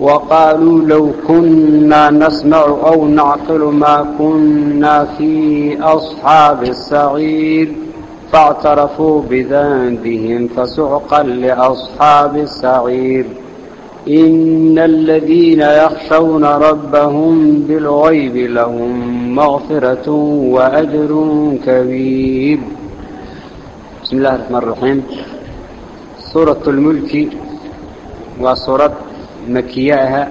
وقالوا لو كنا نسمع أو نعقل ما كنا في أصحاب السعير فاعترفوا بذنبهم فسحقا لأصحاب السعير. إن الذين يخشون ربهم بالغيب لهم مغفرة وأجر كبير. بسم الله الرحمن الرحيم. سورة الملك وسورة مكياها.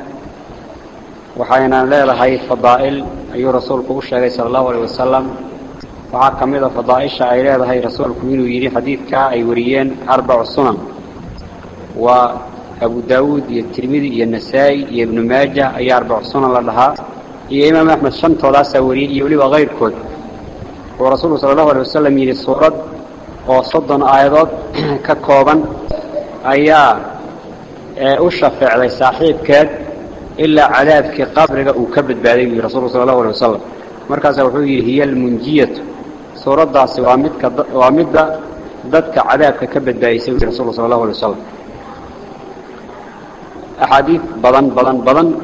وحينا ليرهاي فضائل أي رسولك أشهر صلى الله عليه وسلم. وحاكم إذا فضائشة أي ليرهاي رسولك من يريد حديثك أي وريين أربع صنم وأبو داود يترمذي ينسائي يبن ماجة أي أربع صنم لها. يا إمام أحمد شمت ولا سوري يولي وغير كل ورسول صلى الله عليه وسلم يلي صورة. وصدن آيضات ككوبا أيها آه، وشفعني صاحب كاد إلا عذابك قبرك وكبد بعدين رسول الله صلى الله عليه وسلم. مركز وحوية هي المنجية. صورتها سوى عمدك وعمدها ضدك عذابك كبد بعدين رسول الله صلى الله عليه وسلم. أحاديث بلن بلن بلن.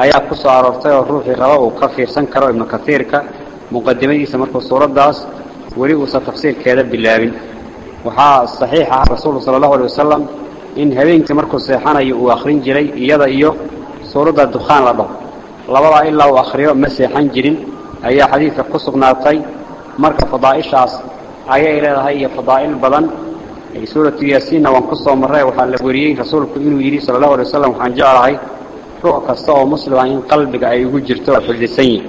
أياك قصة عرفتها الروحي غراء وكفير سنكر ابن كثير مقدمين إيسا مركز صورتها وليه تفسير كذب بالله. وحا الصحيحة رسول الله صلى الله عليه وسلم. In habeenkii markuu seexanayo uu akhrin jiray iyada iyo suuradda dukhaan la dhaho labadaa ilaa uu akhriyo ma seexan jirin ayaa xadiidka ku sugnaatay. Marka fadaa'ishaas ayay leedahay iyo fadaa'il badan. Suuratu yaasiinna waan ku soo marray waxaa la wariyey rasuulku inuu yidhi sala allahu alay wasalam waxaan jeclahay ruux kasta oo muslima in qalbiga ay ugu jirto oo xifdisan yihiin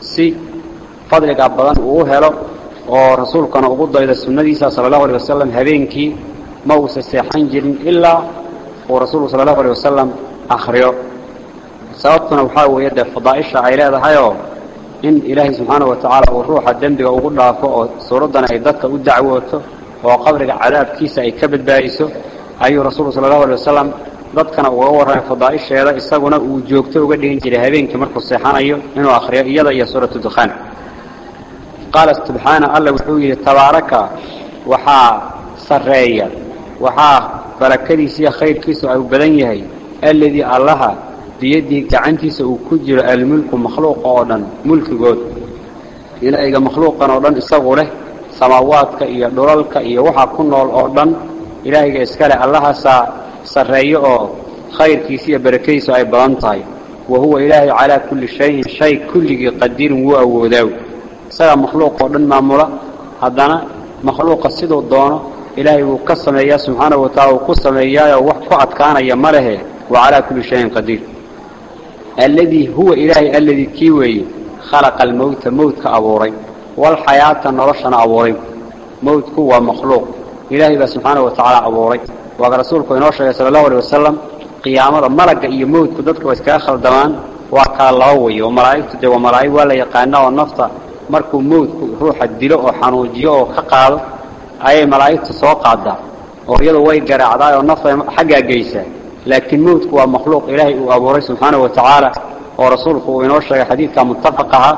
si fadliga badan uu u helo oo rasuulkana ugu daydo sunnadiisa sala allahu alay wasalam habeenkii ma uusa seexan jirin ilaa uu rasuulku sala allahu alay wasalam akhriyo. Sababtuna waxaa weeye dee fadaa'isha ay leedahayoo in ilaahay subxaanahu watacaala uu ruuxa dembiga ugu dhaafo oo suuraddana ay dadka u dacwooto oo qabriga cadaabkiisa ay ka badbaadiso ayuu rasuulku sala allahu alay wasalam dadkana uga warramay fadaa'isheeda isaguna uu joogto uga dhigan jiray habeenkii markuu seexanayo inuu akhriyo iyada iyo suuratu dukhaan. Qaala subxaana alla wuxuu yidhi tabaaraka waxaa sarreeya waxaa barakadiisa iyo khayrkiisu ay badan yahay alladii allaha biyadii gacantiisa uu ku jiro almulku makhluuqa oo dhan mulkigood. Ilaahayga makhluuqan oo dhan isagu leh samaawaadka iyo dhulalka iyo waxa ku nool oo dhan ilaahayga iskale allahaasaa sarreeyo oo khayrkiisa iyo barakadiisu ay badan tahay. Wa huwa ilaahay calaa kulli shayin shay kulligii qadiirin wuu awoodaaw isagaa makhluuq oo dhan maamula haddana makhluuqa siduu doono ilaahay wuu ka sameeyaa subxaanahu wa taala wuu ku sameeyaayo wax ku adkaanaya ma lehe. Wa calaa kulli shayin qadiir. Alladii huwa ilaahay alladii kii weeye khalaqa almowta mowtka abuuray walxayaata noloshana abuuray mowtku waa makhluuq. Ilaahay baa subxaanahu wa tacaala abuuray waaga rasuulku inoo sheegay sala allahu alay wasalam qiyaamada malagga iyo mowtku dadku waa iskaga khaldamaan waa kala laba wey oo malaa'igtu dee waa malaa'ig waa la yaqaanaa oo nafta markuu mowtku ruuxa dilo oo xanuujiyo oo ka qaado ayay malaa'igtu soo qaadaa oo iyadu way garaacdaa oo nafta xaggaa geysaa laakiin mowdku waa makhluuq ilaahay uu abuuray subxaanahu wa tacaala oo rasuulku uu inoo sheegay xadiidka muttafaq aha.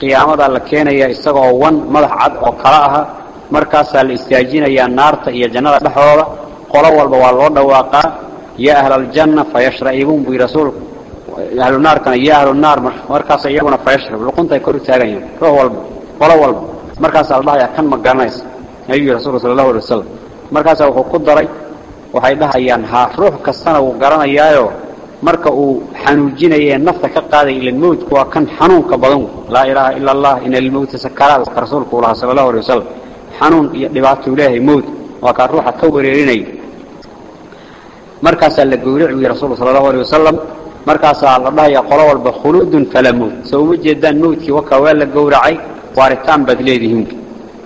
Qiyaamadaa la keenayaa isagoo wan madax cad oo kala aha markaasaa la istaajinayaa naarta iyo jannada dhexdooda. Qolo walba waa loo dhawaaqaa. Yaa ahla aljanna fayashra'ibuun buu yidhi rasuulku ahlunaarkana ya yaa markaasa iyaguna fayashrib luquntay kor u taagayaan ruux walba qolo walba. Markaasaa la dhahayaa kan ma garanaysa ayuu yidhi rasulka sal allahu alay wasalam markaasaa wuxuu ku daray waxay dhahayaan haa ruux kastana wuu garanayaayo marka uu xanuujinayee nafta ka qaadaya ilan mowdku waa kan xanuunka badan. Laa ilaaha ila allah ina almowta sakaraad ka rasuulku u lahaa sala allahu alay wasalam xanuun iyo dhibaatou leeyahay mowd waa kaa ruuxa ka wareerinaya markaasaa la gowric u yidhi rasulka sala allahu alay wasalam markaasaa la dhahayaa qolo walba khuluudun falaa mowt soo uma jeedaan mowdkii wakaa waa la gowracay waaritaan baad leedihiin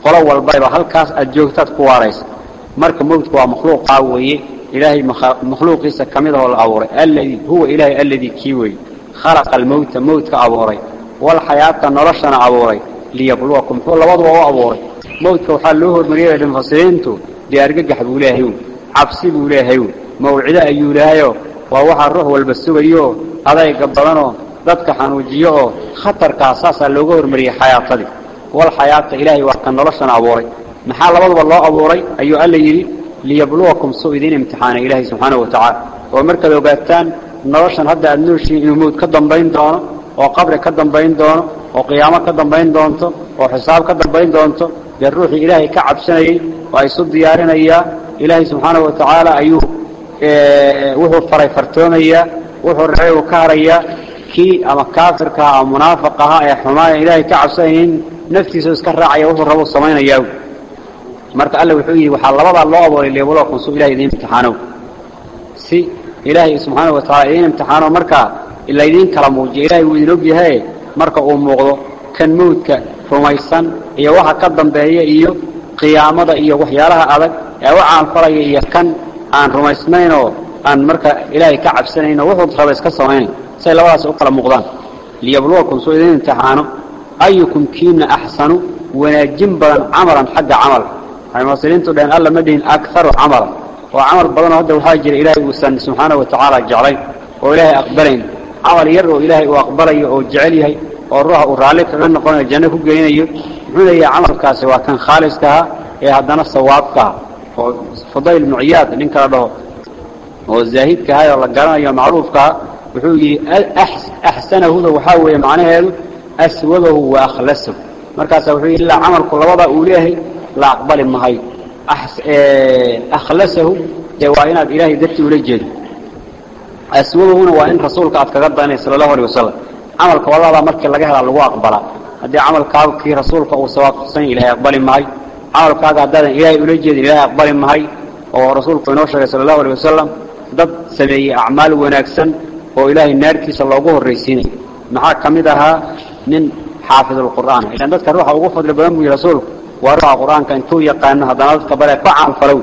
qolo walbayba halkaas aad joogtaad ku waaraysa. Marka mowtku waa makhluuqaa ah weeye. Ilaahay makhluuqiisa ka mid ahoo la abuuray. Alladii huwa ilaahay alladii kii weeye. Khalaqa almowta mowtka abuuray. Walxayaata noloshana abuuray. Liyabluwakum muxuu labaduba u abuuray. Mowtka waxaa loo hormariyay dhinfasiriintu dee argagax buu leeyahay uun cabsi buu leeyahay uun mawcido ayuu leehayoo waa waxaa ruux walba sugayooo adayga badanoo dadka xanuujiyo oo khatarkaa saasaa looga hormariyey xayaatadii. والحياة إلهي وكان نلشنا أبوري محال وضب الله أبوري أيها اللي يري ليبلوكم سوء دين امتحان إلهي سبحانه وتعالى ومركز وقاتان نلشن هذا النوشي يموت كدن بين دونه وقبر كدن بين دونه وقيامة كدن بين دونته وحساب كدن بين دونته بالروح إلهي كعب سنة ويصد ديارنا إياه إلهي سبحانه وتعالى أيوه وهو فري فرتون إياه وهو الرعي وكهر إياه subxaanahu wa tacaala ayuu wuxuu faray fartoomayaa wuxuu rabay uu ka harayaa kii ama kaafirka ama munaafiq ahaa ee xumaaya ilaahay ka cabsanaynin naftiisa iska raacaya wuxuu rabo samaynayaa marka alle wuxuu yidhi waxaa labadaa loo abuuray leebulookan suu ilahay idiin imtixaanow si ilaahay subxaanahu wa tacala idiin imtixaano markaa laydiin kala muujiyo ilahay wuu idin ogyahay marka uu muuqdo kan mawdka rumaysan iyo waxa ka dambeeya iyo qiyaamada iyo waxyaalaha adag ee u caanfalaya iyo kan aan rumaysnaynoo aan marka ilaahay ka cabsanayno wuxuu raba iska samaynayn say labadaas u kala muuqdaan liyabluwakum suu idiin imtixaano ayukum kiina axsanu wanaajin badan camalan xagga camal waxay muslimiintu dhaheen alla ma dhihin akaru camala oo camal badanoo hadda waxaa jira ilaahay uusan subxaana wa tacaala jeclayn oo ilaahay aqbalayn camal yar oo ilaahay uu aqbalayo oo jecel yahay oo ruuxa uu raalli kaga noqonayo janno ku aswadahu wa akhlasahu markaasaa wuxuu yidhi ilaa camalku labadaa uu leeyahay la aqbali mahayo akhlasahu dee waa inaad ilaahay dartii ula jeedo aswadahuna waa in rasuulka aad kaga daynay sala allahu alay wasalam camalka waladaa markii laga helaa lagu aqbalaa haddii camalkaaga kii rasuulka uu sawaafaqsan ilaahay aqbali mahay camalkaaga haddaadan ilaahay ula jeedin ilaahay aqbali mahay oo rasuulku inoo sheegay sala allahu alay wasalam dad sameeyey acmaal wanaagsan oo ilaahay naartiisa loogu horraysiinay maxaa ka mid ahaa nin xaafidulqur'aan ilaan dadka ruuxa ugu fadli badan buu rasuulku waa ruuxa qur-aanka intuu yaqaano haddana dadka bare ka caanfalow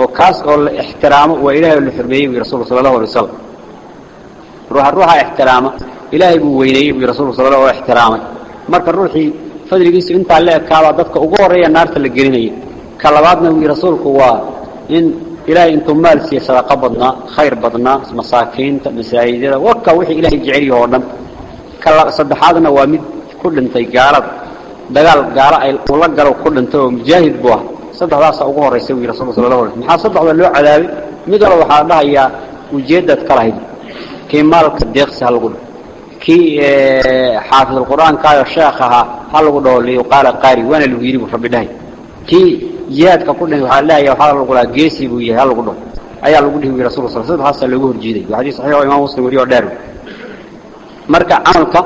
oo kaas oo la ixtiraamo waa ilaahay la xurmeeyey buu rasuulku sala allahu alay wasalam ruuxa ruuxa ixtiraama ilaahay buu weyneeyey buu rasuulku sala allahu alay ixtiraamay marka ruuxii fadligiisu intaa la ekaaba dadka ugu horeeya naarta la gelinaya ka labaadna wuu rasuulku waa in maal siiyo sadaqa badnaa khayr badnaa masaakiinta masaajidada waka wixii ilaahay jecel yahay oo dhan ka saddexaadna waa mid ku dhintay gaalada dagaal gaalo ay ula galo ku dhintay oo mujaahid buu ah saddexdaas ugu horeysay wuu rasuulku sallallahu alayhi wasallam maxaa saddexda loo cadaabay mid walba waxa dhahayaa ujeedad kala hayd kii maalka deeqsi hal lagu kii xaafid quraanka iyo sheekhaha hal lagu dhaw liyo qaala qaari buu yahay hal lagu dhaw ayaa lagu dhihi rasuulku sallallahu alayhi wasallam lagu horjeeday xadiis sahih oo imaam muslim wariyo dheer marka amalka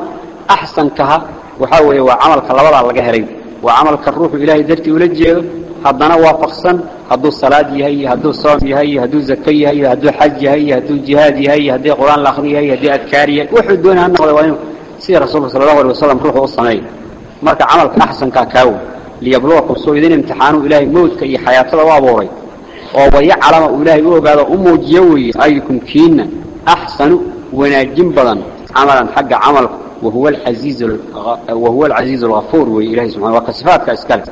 ahsankaha waxa weeye waa amalka labada laga helay waa amalka ruuxu ilaahay dartii ula jeedo haddana waafaqsan hadduu salaad yahay hadduu soom yahay hadduu zaka yahay hadduu xaj yahay hadduu jihaad yahay haddii quraan la akhriyo yahay haddii adkaar yahay wuxuu doonaa noqdo waa inuu sida rasuulka sallallahu alayhi wasallam ruuxu u sameeyo marka amalka ahsanka kaaw ilaahay mawdka iyo xayaatada u abuuray oo waya calama ilaahay u ogaado u muujiyo weeye ayukum kiina ahsanu wanaajin badan عملا حق عمل وهو العزيز وهو العزيز الغفور. وإلهي سبحانه وكصفات كأسكال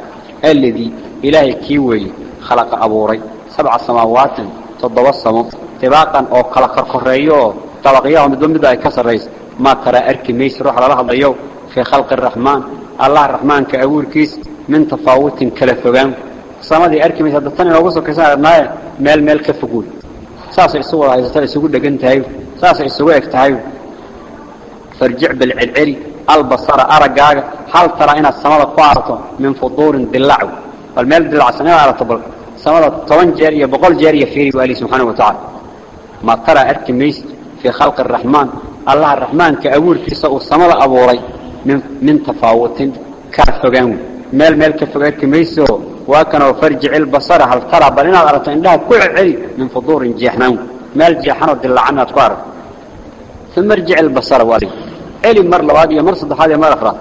الذي إلهي كيوي. خلق أبوري. سبع سماوات تضوى السماء. تباقا أو خلق القرية طبقية ومدون بدأ كسر رئيس. ما ترى أركي ميس روح على الله في خلق الرحمن. الله الرحمن كأبور كيس. من تفاوت كلا فجان صمدي أركي مثل الثاني لو وصل كسر ناي مال مال كفقول ساس الصورة إذا ترى سقول دجن تعيب ساس الصورة اكتعيب فرجع بالعري البصرة أرجع هل ترى إن الصمد قارته من فضور دلعوا والمال دلع سنة على طبل. صمد طون جارية بقول جارية فيري وقال سبحانه وتعالى. ما ترى أركي ميس في خلق الرحمن. الله الرحمن كأول كسر الصمد أبوري من من تفاوت كفجان ka fog arki mayso وكانوا فرجع البصر هل ترى بل إنا أردت عندها كل علي من فضور جيحنان مال جيحنان ودل عنها تقارب. ثم ارجع البصر والي علي مر لوادي مر صدح هذه مر أخرى.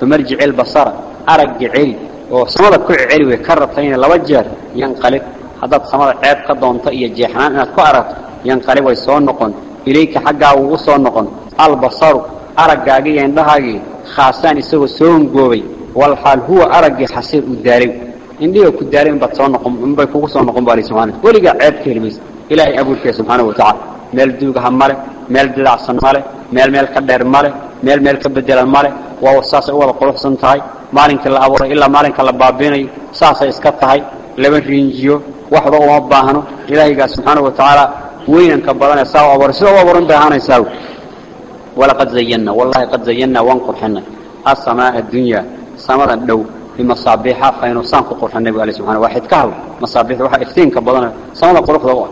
ثم ارجع البصر أرجع علي وصمد كل علي ويكرر طين لوجر ينقلب. هذا صمد عيب قدون طئي جيحنان إنا تقارب. ينقلب ويسون نقن. إليك حقا وصون نقن. البصر. أرجع عندها خاصان يسوي سون قوي. والحال هو أرجع حسير وداري إن أكون داري من بتصان قم من بيفوس أنا قم باري سبحانه. ولا جاء عيب كلميس. إلى أبو الكيس سبحانه وتعالى. مال دوج همارة مال دلع سمارة مال مال كبر مارة مال مال كبر دلع مارة ووساس أول قروح سنتاي مالك الله أبوه إلا مالك الله بابيني. ساس إسكتهاي. لمن رينجيو. واحد أو مباهنو إلى جاء سبحانه وتعالى وين كبرنا سوا أبوه سوا أبوه بهانا سوا ولا قد زينا. والله قد زينا وانقحنا السماء الدنيا. سماء الدو بمصابيحها فإنه سانق قرح النبي عليه سبحانه واحد كهو مصابيح واحد افتين كبضنا صمنا قرح ضوء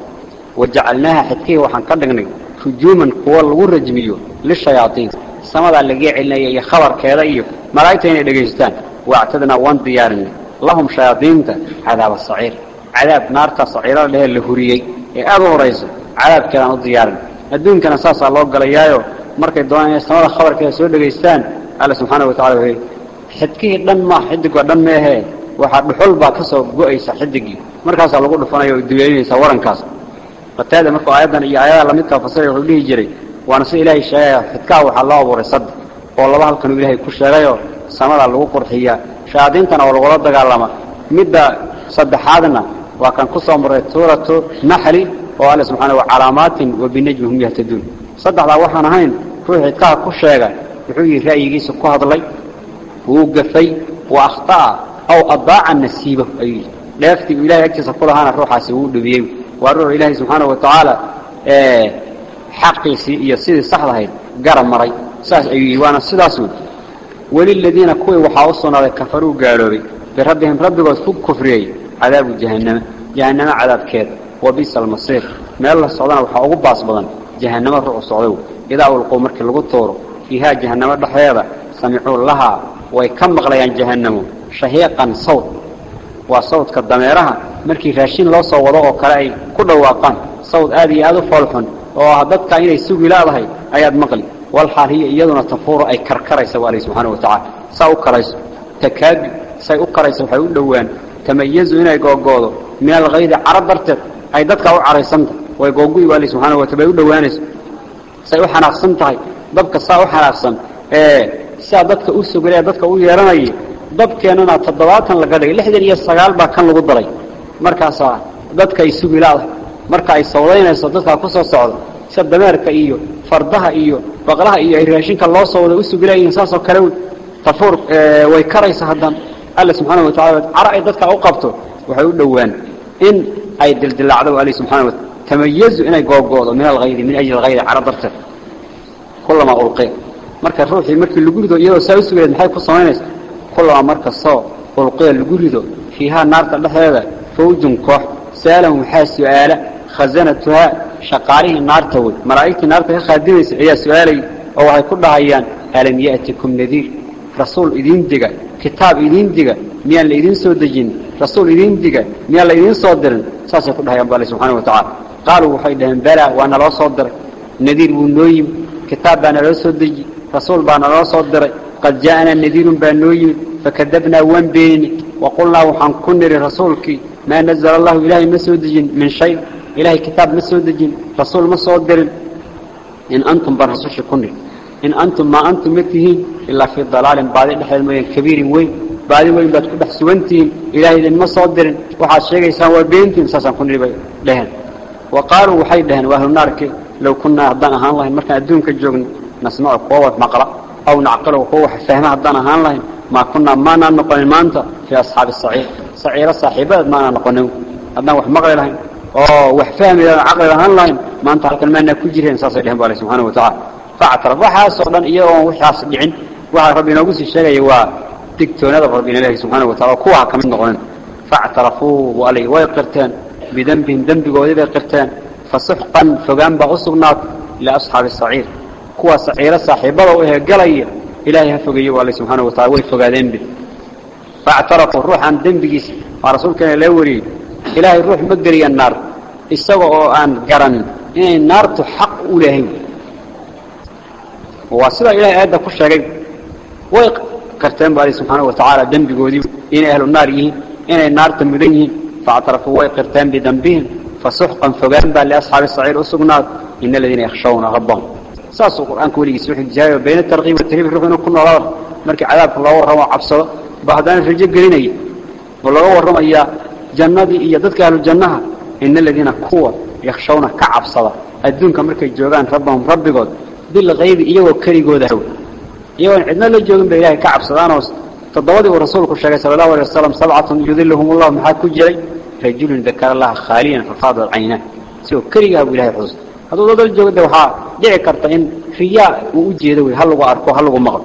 وجعلناها حتكيه وحن قدقنا هجوما قوى الورجميو للشياطين سمدا اللي قاعدنا يا خبر كذا iyo malaa'ikta inay dhageystaan waactadna waan diyaarinay lahum shayaadiinta cadaab as-sa'ir cadaab naarta sa'ira leh la huriyay ee aad u horeyso cadaabkeedan u diyaarin adduunkana saasa loo galayaayo markay doonayaan samada khabarkeeda soo dhageystaan Allah subhanahu wa xidkihii dhan ma xidigoo dhan meehe. Waxaa dhuxul baa ka soo go'aysa xidigii markaasaa lagu dhufanaya oo warankaas. Qataada markuu aayaddan iyo aayadaha lamidkaa fasiray wuxuu dhihi jiray waana si ilaahay sheegaya xidkaha waxaa loo abuuray saddex oo laba halkanuu ilaahay ku sheegayoo samadaa lagu qurxiyaa shayaadiintana oo lagula dagaalama. Midda saddexaadna waa kan ku soo maray suuratu naxli oo alle subxaana calaamaatin wa binajmi hum yahtaduun saddexdaa waxaan ahayn ruux xidkaha ku sheega wuxuu yihi ra'yigiisa ku hadlay وقفي وأخطأ أو أضاع النسيبه أي لفتي إلهي أكتسى كل هانا روحا سيقول بيه والروح إلهي سبحانه وتعالى آه حقي يصير الصحة هاي قرم مري. ساس أيوه وأنا السلاسون وللذين كوي وحاوصنا كفروا قالوا بربهم ربي وصفوك كفري عذاب جهنم. جهنم عذاب كيد وبيس المصير. ما الله الصعودان وحاوقوا باس بدن جهنم الرؤى الصعودو إذا أولقوا مركي لغو فيها جهنم الضحيابة سمعوا لها. Way ka maqlayaan jahannamo shahiiqan sawt. Waa sawtka dameeraha. Markii raashin loo soo wado oo kale ay ku dhawaaqaan sawt aad iyo aad u foolxun oo dadka inay sugi laadahay ayaad maqli. Wal xariya iyaduna tafuuro ay karkaraysa wali subhanahu wa ta'ala saa u karayso takaad say u karayso waxay u dhawaan tamayizu inay googoodo meel qeyd carab darteed ay dadka u caraysanta. Way googuy wali subhanahu wa ta'ala u dhawaanayso say u xanaaqsan tahay. Dabka saa u xanaaqsan ee sidaa dadka u sugilay dadka u yeeranayay dabkeenana toddobaatan laga dhigay lixdan iyo sagaal baa kan lagu daray markaasaa dadka ay sugilaada marka ay sawdaynayso dadka ku soo socda sida dameerka iyo fardaha iyo baqlaha iyo ay raashinka loo soo wada u sugilayeen saasoo kale tafuur way karaysa haddan. Alla subxaanahu watacaala cara ay dadka u qabto waxay u dhowaan in ay dildilacdo alla subxaanahu wataala tamayazu inay googoodo min alghaydi min ajli alghaydi cara darteed. Kullama ulqiya marka ruuxii markii lagu rido iyadoo saa u sugayd maxay ku samaynaysa marka soo ulqiya lagu rido fiihaa naarta dhexdeeda fawjun koox saalan waxaa su'aala? Khazanatuhaa shaqaalihii naarta wey malaa'igtii naarta ka khaadimaysa ayaa su'aalay oo waxay ku dhahayaan alam ya'tikum nadiir? Rasuul idiin diga kitaab idiin diga miyaan la idiin soo dejin? Rasuul idiin diga miyaan la idiin soo dirin? Saasay ku dhahayaan baa subxaanahu watacaala qaaluu waxay dhaheen balaa waa naloo soo diray. Nadiir wuu noo yimi kitaab baa naloo soo deji رسول بان الله صدر قد جاءنا النذير بأنوي فكذبنا وان بين الله وحن كنر رسولك ما نزل الله إله مسودج من شيء إله كتاب مسودج رسول مصدر إن أنتم برسوش كنر إن أنتم ما أنتم مثله إلا في الضلال بعد نحل مين كبير وين بعد وين بتكون بحسوانتين إلهي لن مصدر وحاشيك إسان وبينتين ساسا كنر لهن. وقالوا وحيد لهن وأهل النار لو كنا أهدان أهان الله مركنا الدون كجوغن نسمع قوة مقرأ أو نعقله قوة فهمها الدانة هانلهم ما كنا ما نقول المانتا في أصحاب الصعير صعير الصاحبة ما نقولهم أدنا وح مقرأ لهم. وح فهم عقل هانلهم ما انتهى كلمانا كجرين ساسي لهم بالله سبحانه وتعالى. فاعترف. وحاس وحاس إياهم وحاس بيعين وحاس ربنا قوسي الشيء هو تكتونا ربنا الله سبحانه وتعالى. كوعا كمان نقولهم فاعترفوا عليه ويقرتان بذنبهم. ذنب قوذي بيقرتان فصفقا. فقام بغسقنات لأصحاب الصعير كوا سعيرة صاحبة وإيه قلية إلهي هفقية والله سبحانه وتعالى ويفقى ذنبه فاعترق الروح عن ذنبه فرسول كان الأولي إلهي الروح مقري النار استوى عن قرن إن النار تحق أولهي وواصل إلهي أدى كل شيء ويقرتين بالله سبحانه وتعالى ذنبه وذيب إن أهل النار إيه إن النار تمرينه فاعترقوا ويقرتين بذنبهم فسحقا فقام بالله أصحاب السعير أسقنات إن الذين يخشون ربهم saasu quraanku waligiis wuxuu jaayo bayna tarqiib wa tarhiib ruuxna ku noolaa markii cadaabka loo warramo cabsado bahdaan rajo gelinay oo laga warramaya jannadii iyo dadka ahlu jannaha in alladina kuwa yakhshawna ka cabsada adduunka markay joogaan rabbahum rabbigood bil ghayb iyagoo karigooda haw iyagoo cidna la joogin bay ilaahay ka cabsadaan oo todobadii uu rasuulku sheegay sallallahu alayhi wasallam sab'atun yudilluhum allah maxaa ku jiray rajulun dakara allah khaliyan fa maqlo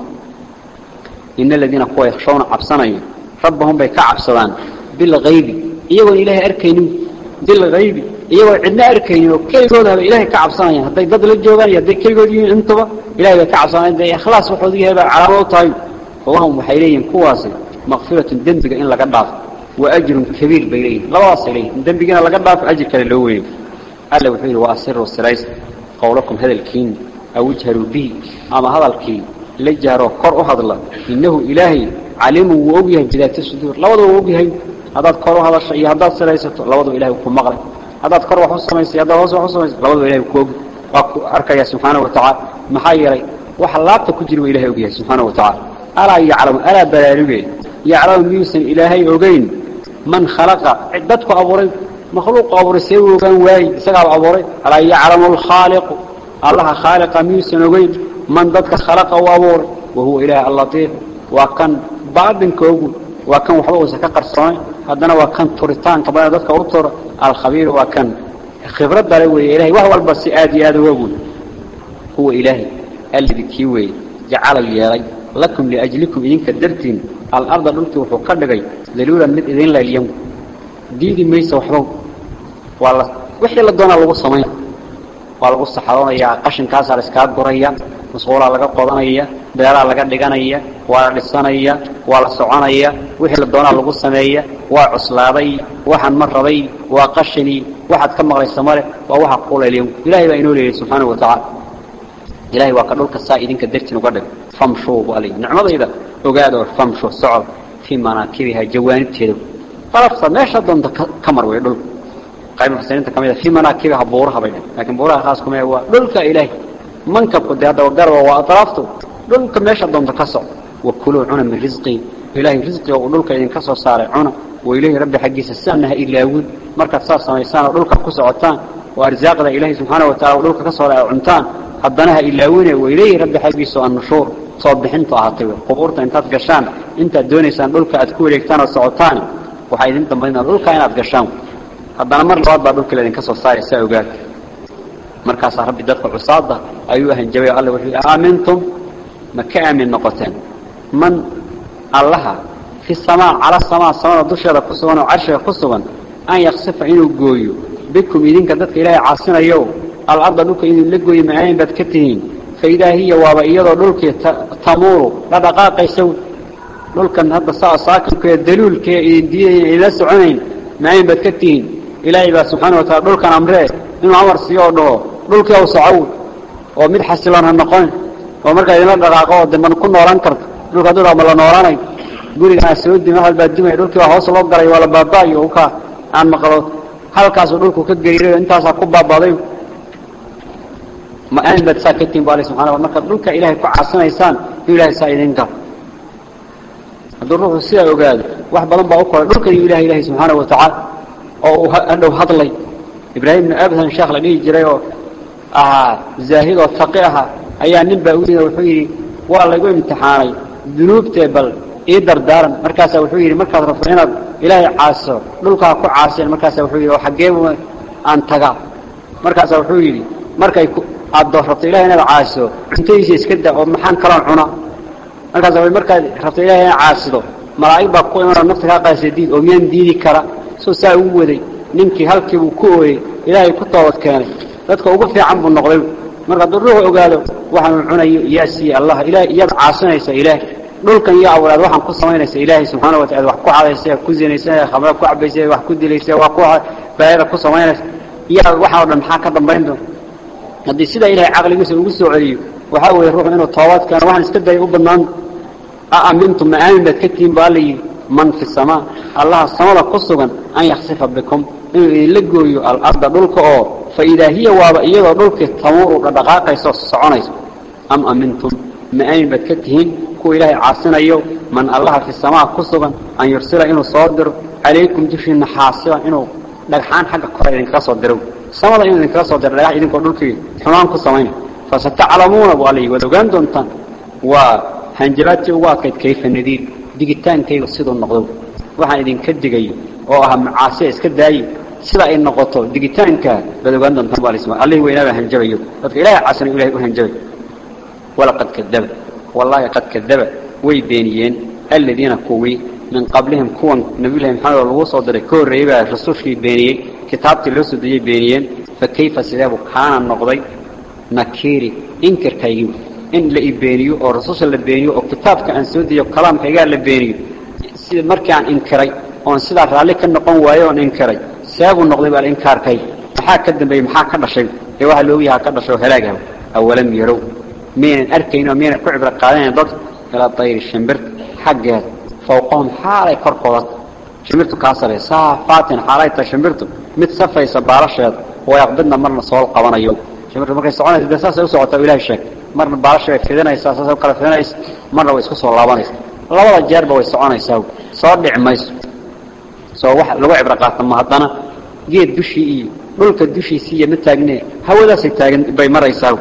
in alladina kuwa yakhshawna cabsanaya rabbahum bay ka cabsadaan bil ghayb iyagoo ilaahay arkaynin bil ghayb iyagoo cidna arkaynin oo keligooda ilaahay ka cabsanayaan hadday dad la joogaan iyo hadday keligood yihiin intaba ilaahay bay ka cabsanayaan day ikhlaas wuxuu yahay calaamad u tahay wahum waxay leeyihiin kuwaasi maqfiratun dembiga in laga dhaafo wa ajrun kabiir bay leeyihiin labadaas ay leeyihiin dembigana laga dhaafo ajir kale loo weeyo على وحيل واسر وسريس قولكم هذا الكين أو جهروا بي. أما هذا الكين لجهروا قرأوا هذا الله. إنه إلهي علمه وأوبيهن جدا تسدور. لا وضعوا أوبيهن هذا قرأوا هذا الشيء هذا سريس. لا وضعوا إلهي وكم مغرب. هذا قرأوا حصميس هذا وصوا حصميس لا وضعوا إلهي وكم أركا يا سبحانه وتعالى. محيري. وحلاك تكجروا إلهي وبيه سبحانه وتعالى. ألا يعلم. ألا بلا يعلم يوسن إلهي وقين من خلق. عدتك أبو watacaala alaa yaclamu alaa baraaruge yaclamu miyuusan ilaahay ogeyn man khalaqa cid dadku abuuray makhluuq abuuray see uu ogaan waaye isagaaba abuuray alaa yaclamu alkhaaliqu allaha khaaliqa miyuusan ogeyn man dadka khalaqa u abuuray wahuwa ilaahay allatiif waa kan baadinkoogu waa kan waxba uusan ka qarsoonay haddana waa kan turitaanka badan dadka u tura alkhabiir waa kan khibrad dale weeye ilahay wax walba si aad iyo la wixii la doonaa lagu samayn waa lagu saxaroonayaa qashinkaasaa la iskaa guraya masquulaa laga qodanaya beeraa laga dhiganaya waa dhisanaya waa soconaya wixii la doonaa lagu sameeya waa cuslaaday waxaan ma rabay waa qashini waxaad ka maqlaysa male waa waxa kulayliyan ilaahay baa inoo leeyahay subxaanahu watacaala ilaahay waa ka dhulka saa idinka dartiin uga dhig famshuu buu alayhi nicmadayda ogaada oo famshu socod fii manaakibiha jawaanibteeda qalafta meesha doonta ka mar wey dhulka muxsiniinta kamid ah fii manaakibiha buuraha bay dhig laakiin buuraha khaas kuma waa dhulka ilaahay mankabku dee hadda garba waa atraaftu dhulka meesha doonta ka soc wakuluu cuna min risqii ilaahay risqiga uu dhulka idinka soo saaray cuna wa ilaahi rabbi xaggiisa sidaana ha ilaawin markaad saas samaysaan oo dhulka ku socotaan oo arsaaqda ilaahay subxaana wa tacala uu dhulka ka soo raa cuntaan haddana ha ilaawine wa ilaahi rabbi xaggiisa annushuur soo bixintu ahaatay haddana mar labaad baa dhulka laydinka soo saaraysaa ogaad. Markaasaa rabbi dadka cusaada ayuu hanjabay alle wuxuu aamintum? Ma ka aamin noqoteen? Man allaha fi samaa cala samaa samada dusheeda ku sugan oo carshiga ku sugan an yaksifa inuu gooyo bikum idinka dadka ilaahay caasinayo alarda dhulka idin la gooyo macaayin baad ka tihiin? Faidaa hiya waaba iyadoo dhulkii tamuuru dhadhaqaaqaysa dhulkan hadda saa saakinkeeda daluulkee idin idinla soconayn macaayin baad ka tihiin ilaahay baa subxaana wa taala dhulkan amree inuu amar siiyo oo dhaho dhulkii aw socow oo mid xasiloon ha noqon oo markaa idinla dhaqaaqo oo deman ku noolaan karto. Dhulka dul ama la noolaanay. Gurigaa soo dima hal dimaya dhulkii baa hoos loo galay waa la baaba'ayo uka aan maqlo. Halkaasuu dhulku ka geyrayo intaasaa ku baabaaday ma saa ka tihin bu ale subxana markaad dhulka ilaahay ku caasanaysaan inuu ilahay saa idin galo hadduu ruuxu sidaa ogaado wax badan baa u koray dhulkan iyuu ilahay ilahay subxaana wa tacaala oo hadhow hadlay. Ibraahim bn abhan sheekh la dhihi jiray oo ahaa zaahid oo faqi aha ayaa nin baa uyihi wuxuu yidhi waa laygu imtixaanay dunuubtee bal ii dardaaran. Markaasaa wuxuu yidhi markaad rabto inaad ilaahay caaso dhulkaa ku caaseen. Markaasaa wuxuu yidhi oo xaggee aan tagaa markaasaa wuxuu yidhi markay aad rabto ilahay inaad caaso cuntadiisa iska da oo maxaan kaloon cuna? Markaasa markaad rabto ilahay inaad caasido malaa'ig baa ku imanoo nafta kaa qaasadiid oo miyaan diidi kara soo saa ugu waday. Ninkii halkii uu ku ooyay ilaahay ku toobad keenay. Dadka ugu fiican buu noqday. Marka ruuxu ogaado waxaan cunayo yaasi allah ilaahay iyad caasinaysa ilaahay. Dhulkan iyo awlaad waxaan ku samaynaysa ilaahay subxaanahu wa ta'aala wax ku caadaysa ku zinaysa khamra ku cabaysa wax ku dilaysa wax ku baayada ku samaynaysa yaa waxa oo dhan maxaa ka dambayn doona haddii sida ilaahay caqligiisa ugu soo celiyo waxa weeye ruux inuu toobad keeno waxaan iska day u banaan aamintum ma aamin bad ka tiin baa la man من في السماء. الله السماء قصوا أن يخصف بكم. إن يلقوا الأرض دولك أور فإذا هي وابئيض دولك التمور ودقاق يسوس سعونيس. أم أمنتم مأين أين بكتهن كو إلهي عاصنا يوم من الله في السماء قصوا أن يرسل إنه صادر. عليكم جفين نحاصر إنه لحان حق قرأ إذن كرسوا الدرو السماء إذن كرسوا الدرو لأيه إذن كرسوا الدرو حمام قصوا مين فستعلمون أبو عليه ودوغان دونتان وهنجلاتي وواكد كيف النذير. Digitaankayga siduu noqdo waxaan idinka digayo oo ah macaasiya iska daayi sida ay noqoto digitaanka baad ogaan doontaan baa lisma allihii weynaabaa hanjabayo dadka ilaahay casanayo ilahay u hanjabay walaqad kadaba wallaahi qad kadaba way beeniyeen aladiina kuwii min qablihim kuwan maxamed lagu soo diray ka horreeyey baa rasuulkii beeniyey kitaabtii loo soo dejiyey beeniyeen fa kayfa sideebu kaana noqday nakiiri inkirkaygii dejiyo kalaamkaygaa la beeniyo sida markii aan inkiray oon sidaa raalli ka noqon waayo oon inkiray seebuu noqday baa inkaarkay maxaa ka dambeeyey maxaa ka dhashay ee waxaa loogu yahaa ka dhashay oo halaagah awalam yarow miyaynan arkayn oo miyaynan ku cibro qaadanayn dad ilaa dayri shimbirta xaggeeda fawqahum xaalay korkooda shimbirtu kaa saray saafaatin xaalay tahay shimbirtu mid safaysa baalasheeda oo yaqbidna marna soo qabanayo shimbirtu markay soconaysa dee saasay u socotaa o ilahay sheeg marna baalasha way fidinaysaa u kala fidinaysa marna way isku soo laabanaysa labada jeerba way soconaysaa soo dhici mayso soo wax lagu cibro qaata ma haddana geed dushii iyo dhulka dushiisii iyo ma taagne hawadaasay taagan bay maraysaa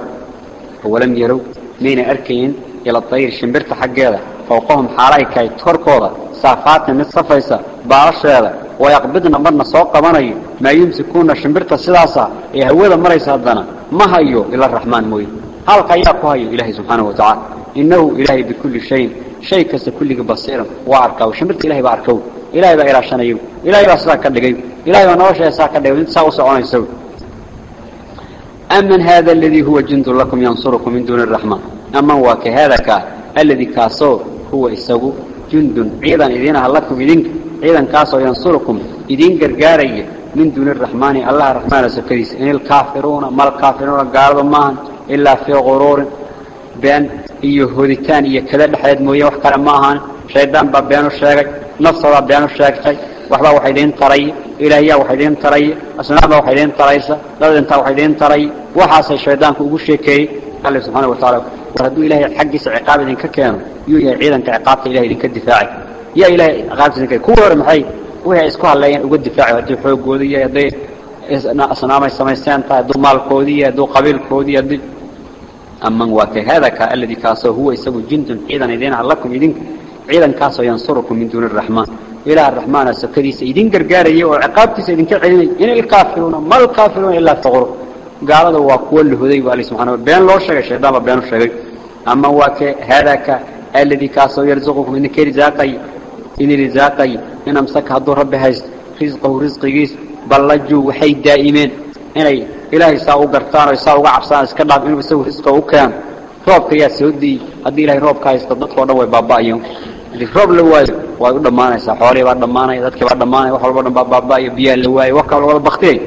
walam yarow mayna arkaynin ila dayr shimbirta xaggeeda fawqahum xaalay kahay korkooda saafaatin mid safaysa baalasheeda wayaqbidna marna soo qabanayo maa yumsikuuna shimbirta sidaasa ee hawada maraysa haddana ma hayo ila raxmaan mooye halka ayaa ku hayo ilaahay subxaanahu watacaala innahu ilaahay bikulli shayin shay kasta kulliga basiiran waa arkaa shimbirta ilahay baa arkow ilahay baa ilaashanayo ilahay baa sidaa ka dhigay ilahay baa nolosheeda saa ka dhigay mid saa u soconaysa aman hada aladii huwa jundun lakum yansurukum min duuni araxmaan aman waa ka haadaka alladii kaasoo huwa isagu jundun ciidan idiinaha lakum idinka ciidankaasoo yansurukum idiin gargaaraya min duuni araxmaani allaha raxmaana إلا في غرور بين يهوديتان إيوه يكذا إيوه لحيات موية وحكرا ماهان شيطان باب بيان الشيكك نصر باب بيان الشيكك وحبا وحيدين طري إلهية وحيدين طري أسنابا وحيدين طريسة لذين تا وحيدين طري وحاسا الشيطان كو قشيكي قال سبحانه وتعالى وردو إلهي الحق سعي قابل إنك كان يو يعيدا كعقابة إلهي لك الدفاعي يا إلهي غابت إنك كور محي وهي إسكوها اللي يعني يقول الدفاعي وردو حيو قوذية دي أسنابا السماء السانتا طيب، دو مال قوذية دو قبيل قوذية أمن وكهذاك الذي كاسه هو يسوى جند عيدا إذن علىكم إذن عيدا كاسه ينصركم من دون الرحمن إلى الرحمن السكري سيدين قرقاري وعقابت سيدين كعيدين إن الكافرون ما الكافرون إلا تغرق قال هذا هو كل هذي وعليه سبحانه بيان الله الشيخ الشيطان بيان الله الشيخ أما هو كهذاك الذي كاسه يرزقكم إنك رزاقي إن رزاقي إن أمسك هذو ربه هزد رزقه رزقه بلجو وحيد دائمين إليه ilaahay saa u gartaan saa uga cabsaan iska dhaaf inuu isagu risqa u keeno roobka yaa soo diiyey haddii ilahay roobka haysto dadkao dhan way baaba'ayeen haddii roob la waayo way u dhammaanaysaa. Xoolihii baa dhammaanaya dadkii baa dhammaanaya wax walba dhan baa baaba'ayo biyaha la waayo wax kala wada baktiyay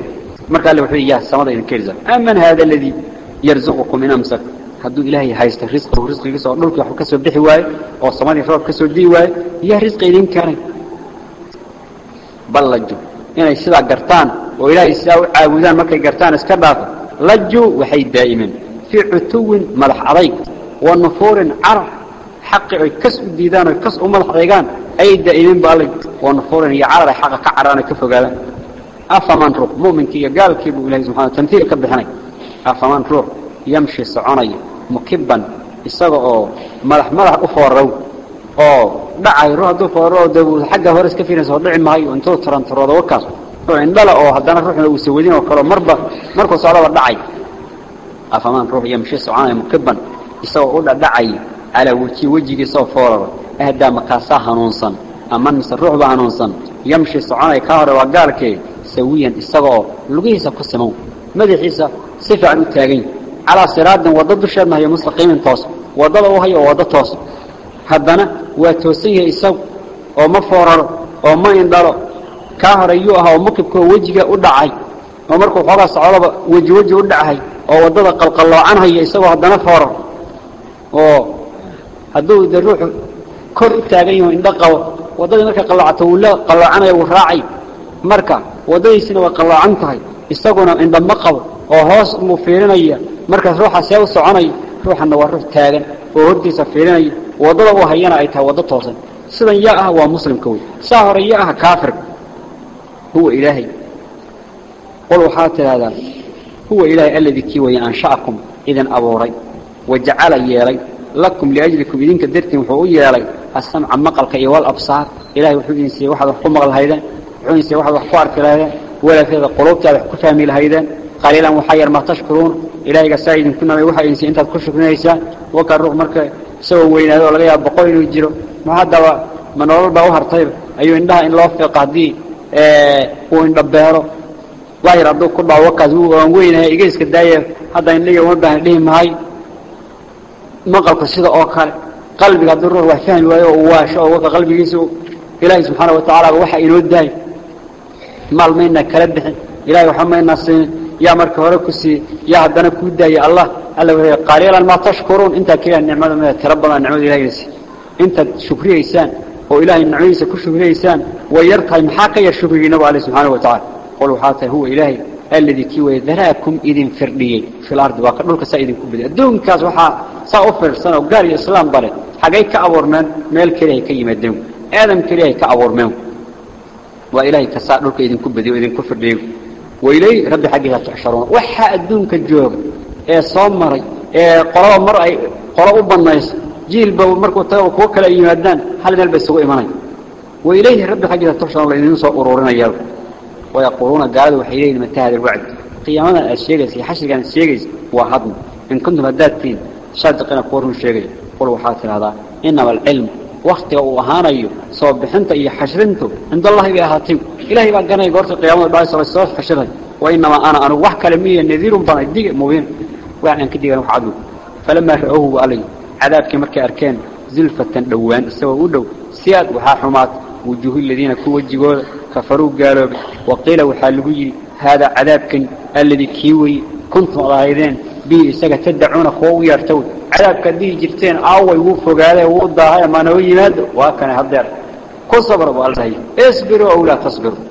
marka alle wuxuu yaa samada idinka risaaq aman hada alladii yarzuqukum in amsak. Hadduu ilaahay haysto risqahu risqigiisa oo dhulkii waxba ka soo bixi waayo oo samadii roob ka soo dii waayo yaa risqi idin keenay. Bal laju inay sidaa gartaan وإله إساعدان مكي قرتان اسكباط لجو وحيد دائما في عتو ملح عريق ونفور عر حق كسب ديدان وكس أمال حقيقان أي دائما بالك ونفور يعر حق كعران كفو قال أفمان روح مؤمن كي قال كيبو إله سبحانه تمثيل كبه هناك أفمان روح يمشي سعوني مكبا إساقه ملح ملح أفور رو أو دعي روح دفور رو دبو حقه فرس كفينا سعوني معي وانتو ترانترو دوكاسو indhala oo haddana ruuxna uusa wadin oo kaleo marba markuu socdaba dhacay. Afamaan ruux yamshi soconaya mukiban isagoo u dhadhacay calaa wejhi wejigiisaoo foorara ahdaa makaasaa hanuunsan ama mise ruuxba hanuunsan. Yamshi soconaya kaa hore waa gaalkee sawiyan isagaoo lugihiisa ku simow madaxiisa si fiican u taagany calaa siraadin waddo dusheedna hayo mustaqiimin toos waddada u hayo waddo toos. Haddana waa toosan yahay isagu oo ma fooraro oo ma indhalo kaa hore yuu ahaa oo mukibkoo wejiga u dhacay oo markuu xoogaa socdaba weji weji u dhachahay oo waddada qalqalloocanhaya isagoo haddana foorar oo hadduu de ruuxu kor u taagan yaho indho qabo waddadii markay qalloocato wuu la qalloocanaya wuu raacay. Marka waddadiisina way qalloocan tahay isaguna indho ma qabo oo hoos muu fiirinaya. Markaas ruuxa see u soconaya ruuxanna waa ruux taagan oo hortiisa fiirinaya. Waddada uu hayana ay tahay waddo toosan. Sidan ya ah waa muslimka wey saa hore ya ah kaafirka huwa ilaahay alladii kii waya ansha'akum idin abuuray wajacala yeelay lakum liajlikum idinka dartiin wuxuu u yeelay asamca maqalka iyo walabsaar ilahay wuxuu idin siiyey waxaad wax ku maqal lahaydeen wuxuu idin siiyey waxaad wax ku arki lahaydeen walaafeeda qulubtaada wax ku fahmi lahaydeen قليلا وحير ما تشكرون إلهي سايد كنا وحي إنسي أنت تكشكرون إيسان وكان روح مركة سوى وين هذا ولا بقوين ويجروا ما هذا من أول بأوهر طيب أيو إنها إن الله في Eh, uu indhabeero lahir hadduu ku dhaco wakaas aan weynahay iga iska daaye hadda indhiga uma baahan dhihi mahay. Maqalku sida oo kale. Qalbiga hadduu ruux wax fahmi waayo oo uu waasho oo waka qalbigiisa ilaahay subxaana watacaala waxa inoo daayo. Maal maynaa kala bixin. Ilahay waxa maynaa siinin yaa marka hore ku siiye yaa haddana kuu daaya allah. Alla w qaliilan maa tashkuruun. Intaa keliya nicmada m tiro badan nicmada ilahay lasi intaad shukriyaysaan oo ilaahay nicmadiisa ku shukriyaysaan ويرتاي محاكا شكري نبي عليه سبحانه وتعالى. قولوا حتى هو إلهي الذي كي وذراكم إذن فردية في الأرض واقدلك سيدن كبدي دون كاس وحا سا اوفر سنة وقال إسلام بره حقي كاورمان ميل كليه كيمدن آدم كليه كاورمان وإلهي كسا دلك اذن كبدي وإذن كفرديه وإليه ربي حقها تحشرون وحا الدون كالجوغ إيه صومري إيه قرأوا مرأي. قرأوا بالناس جيل بو مركو تاو كوكلا يمادان حال نلبس سوء إيماني وإليه ربي حقها تحشرون لأن ينصوا أرورنا يارو ويقولون قالوا وحيلين متى هذا الوعد؟ قيامنا الشيغيس حشر كان الشيغيس وحضن إن كنتم هداتين صادقين قورهم الشيغيس قولوا حاصل هذا. إنما العلم وقت وهانيو صوب بحنت إيه حشرنتو عند الله بأهاتيو إلهي بقى قناي قرت القيامة بعد صلى الله عليه وسلم وإنما أنا أنا وح كلمية نذير بنا الدقيق مبين. وعني كدي أنا وحدو فلما رأوه علي عذاب كمرك أركان زلفة دوان سوى ودو سياد وحاحمات وجوه الذين كوا جيقول كفروا قالوا وقيل وحالقوا هذا عذاب كن الذي كيوي كنتم رايدين به إساق تدعون خوو يرتون عذاب كديه جرتين آوي وفق هذا ووضع هاي ما نوي يناد وكان هذا. كل صبر أبو الله. اصبروا أو لا تصبروا.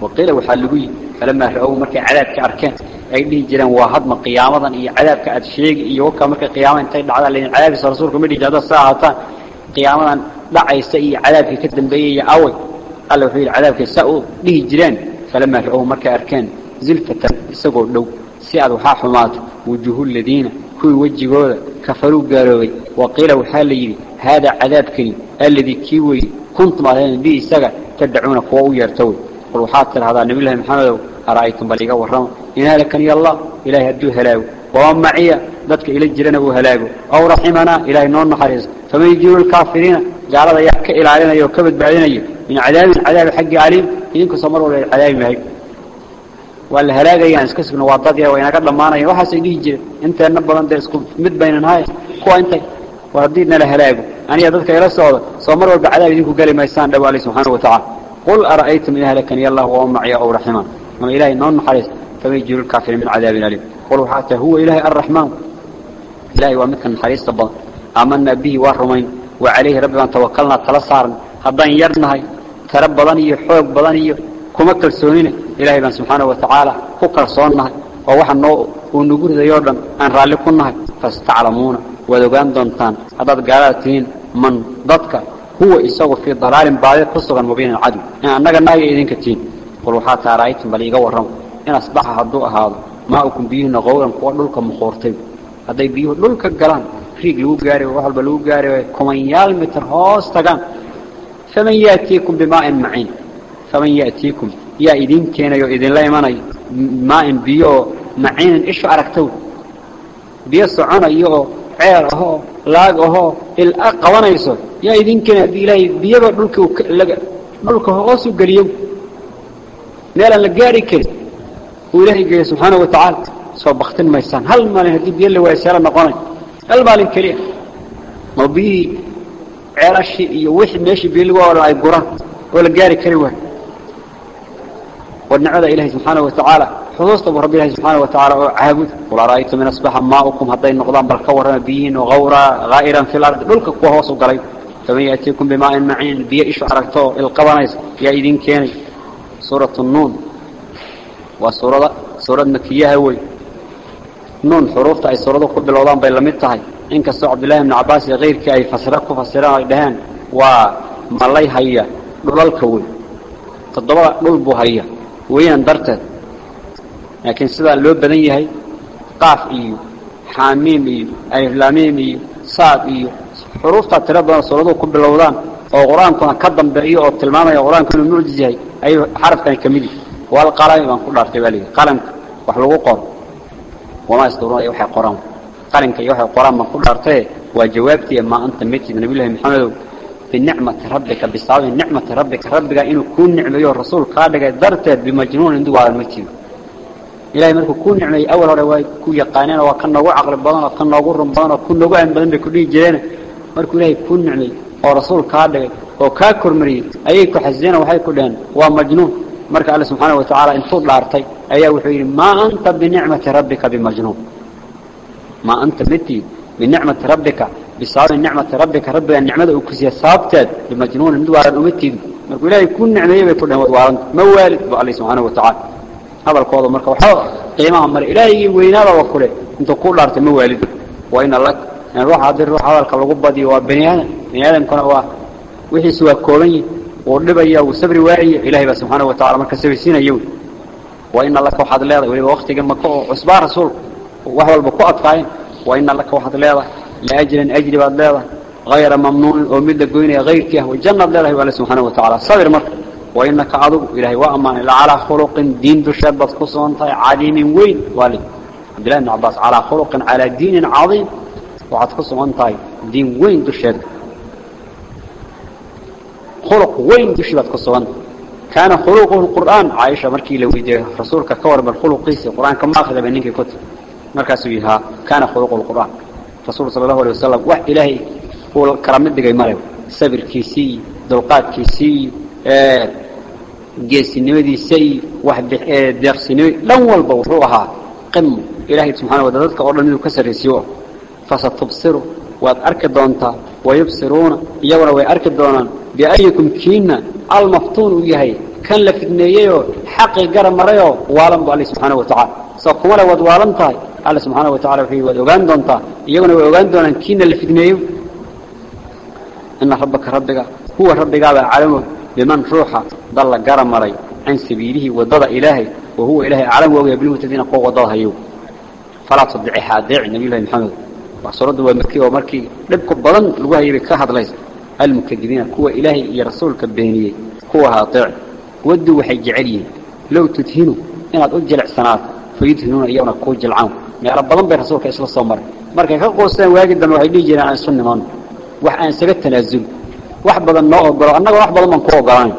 وقيل وحالقوا فلما رأوا مركي عذاب كأركان أي به جيران وهضم قيامة. إيه عذاب كأتشيق إيه وكا مركي قيامة. انتهي دعا لأن عذاب رسولكم اللي جادا الساعة قيامة دعا يستئي عذاب كتدن بيه أوي. قال له في العذاب كساء به جيران. فلما رأوا مركي أركان زلفة سقوا لو. سياد وحاحمات وجوه الذين كل وجهه كفروا قالوا وقيل وحال هذا عذاب كريم الذي كيوي كنتم علينا به سقع تدعون قوة يرتوي قل وحاطر هذا نبي الله محمد. أرأيتم بلغة ورحمة إن هذا كان يالله إلهي هدوه هلاو وهم معي ذاتك إلى الجرنة وهلاو أو رحمنا إلهي نور نحرز فمن يجيب الكافرين هذا يحكي إلى علينا يوكبت بعدنا من عذاب عذاب حق عليم إنكم صمروا للعذاب مهي ولا هلاقة يعني اسكسبنا وضادية وإنا قد لما أنا وحاسة إليه جري أنت نبضا أنت اسكب مد بين هاي كو أنت؟ وردينا لهلاقه أنا يددك إلى الصعودة صمروا بعذاب إنكم قال ما يسان دوا عليه سبحانه وتعالى. قل أرأيتم إن أهلكني الله وهم معي أو رحمن. من إلهي نون حريص فمن يجير الكافر من عذاب أليم. قلوا حتى هو إلهي الرحمن. إلهي ومثل حريص طبعا آمنا به والرمين وعليه ربنا توكلنا تلصارنا هضان يرنهي ترب بضاني حوق بضاني كما كالسونين إلهي بان سبحانه وتعالى كو كالسوننا ووحا ونقول ذا يوردن أن رالكونا فاستعلمون وذوقان دونتان. هذا قالاتين من ضدك هو إساغو في ضلال بعد قصة مبين العدو يعني أنك الناقة إذن كتين قلوا حتى رأيتم بل يقوى الرمو. إن أصبح هذا ما أكون بيه نغورا قوة للك مخورتين. هذا بيه للك قلان. riig lagu gaari wax walba lagu gaari kumanyaal mitr hoos tagaan faman yaatiikum bimaa'in maciin faman yaatiikum yaa idin keenayo o idinla imanayo maain biyo oo maciinin ishu aragtow biyo soconayo oo ceer ahoo laag ahoo ilaa qabanayso yaa idin keenay haddii ilaahay biyaba dhulka dhulka hoosu geliyo meelaan la gaari karin uu ilaahay geeya subxaana wa tacaala soo baktin maysaan hal maalin haddii biyo la waayseela noqonayo عيراشي يوحي ماشي بيو اللي ويسيرا أي قران ولا قاري كري واحد والنعوذ إلهي سبحانه وتعالى. حضوصة برب الله سبحانه وتعالى عابد ولا رأيت من أصبح ماؤكم هذين النقضان بالكور بيين وغورا غائرا في الأرض. للك وهوصوا قريب فمن يأتيكم بماء معين بيا إيش عرقتو القوانيس يا إذين كيني. سورة النون. وسورة سورة مكية هوي. نون حروف تاي سورة قبل الأولان بين لمتهاي إنك سعد الله من عباس غير كأي فسرق فسراء دهان. وملاي هيا. لولا الكوي. تضبع قلب هيا. وين درتت. لكن سيدا اللو بني هاي قاف إيو. حاميم إيو. أيف لاميم إيو. صاد إيو. حروف تاي تربى سورة قبل الأولان أو قرآن كنا قدم بعيه أو تلمامة أو قرآن كنا نرجزي أي حرف كان كميلي. والقرآن يبان كل ارتباليه قرآن وحلقه قرآن. Ay wax qoraan qalinka iyo wax qoraan ma ku dhaartay waa jawaabtii ma anta miti nabiga maxamed بنعمة ربك بسبب نعمة ربك. ربك إنه كون نعمة يا رسول قادك درتد بمجنون عنده على المتين إلهي مركو كون نعمة أول رواي كون يقانين وكان نوع عقل بدن وكان نوع رم بدن وكان نوع عن بدن بكل جيران مركو إلهي كون نعمة ورسول قادك. وكاكر مري أيك حزين وحي كلهن ومجنون. مركو الله سبحانه وتعالى إن طول الأرتي أيه وحيد ما أنت بنعمة ربك بمجنون ما أنت متي بنعمة ربك بسبب نعمة ربك ربك النعمة أكسية صابتت بمجنون من دوار أمتي مركو إلهي كون نعمة يكون دوار موالد الله سبحانه وتعالى هذا القول مركو حاضر قيمة مر إلهي وينالا وكله أنت كل أرت موالد وإن لك يعني روح هذا الروح هذا القلقبة دي وبني آدم بني آدم كان هو وحي سوى كولي ورنبيا وصبر واعي. إلهي سبحانه وتعالى مركو سبسين يوم وإن لك وحد الله ولي وقت جمع عصبار رسول. وهو البكوء أطفاين وإن لك وحد الله لأجل أجل بعد الله غير ممنون. ومد قوينة غير كيه. والجنة الله وعلى سبحانه وتعالى. صبر مر وإنك عضو إلهي وأمان. إلا على خلق دين دشبت خصوصا عظيم وين؟ والد عبد الله بن عباس. على خلق على دين عظيم. وعد خصوصا دين وين دشبت خلق وين دشبت خصوصا كان خلقه القرآن. عائشة مركي لو يديه رسولك كور بالخلق قيسي القرآن كما أخذ بأنك كتب مركز بها كان خلق القرآن. رسول صلى الله عليه وسلم وح إلهي هو كرامد دقي مريو سبر كيسي دلقات كيسي جيسي نودي سي واحد ديرسي نودي لول بوروها قم. إلهي سبحانه وتعالى قرن إنه كسر يسوع فستبصروا وأرك دونتا ويبصرون يورا ويأرك بأيكم كينا؟ المفتون ويهي. كان لفتنيه حق قرم مريو والم بالله سبحانه وتعالى. سوكما لو ودوالنتاي الله سبحانه وتعالى في ودوغان دونتا يغنا وغان دونان كين لفتنيه إن ربك ربك هو ربك عالم بمن روحه ضل قرم مري عن سبيله وضد إلهي. وهو إلهي أعلم وهو تدين قوة وضاها يوم فلا تضعيها داعي النبي الله محمد. وصرد ومكي ومركي. لبك بضن لغاها يبكى هذا ليس. المكذبين كوة إلهي يا رسولك البينية كوة هاطع. ودوا وحي جعليه لو تدهنوا إن أجل سنات فيدهنون إيانا كوة جلعان يا رب بضن برسولك إسلا الصمر مركي كقوستان واجدا وحي لي جينا عن السنة من. وحان سجد تنازل wax badan noo ogolo annaga wax badan man ku ogolaan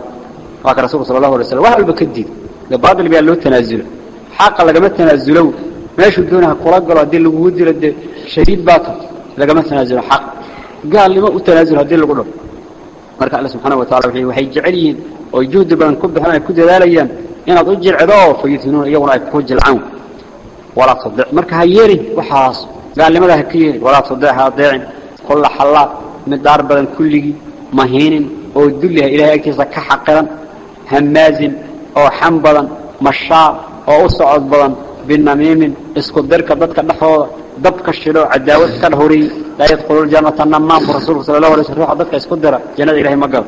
waa ka rasuulka sallallahu alayhi wasallam waxa walba kadib gabaadil biya loo tanaasulo xaqa lagama tanaasulo hadii lagu dilo de shariid baata lagama tanaasulo xaq gaalnimo u tanaasulo hadii lagu dhaw marka Allah subhanahu wa ta'ala waxay jecel yihiin oo juhdi badan ku bixinayaan ku dadaalayaan inaad u jilcido oo fayidinuu iyaguna ay ku jilcaan wala tadbic marka hayeeri waxaas gaalnimada ha kiyeen wala tadbic ha deecin kullu xalaat mid daar badan kulligi مهين أو دلها إلهي أكتسا كحقرا هماز أو حنبضا مشاع أو أصعد بضا بالنميم اسكو درك ضدك دحوه ضبك الشلو عداوة كالهوري لا يدخل الجنة النمام. ورسول صلى الله عليه وسلم ضدك اسكو درك جنة إلهي مقال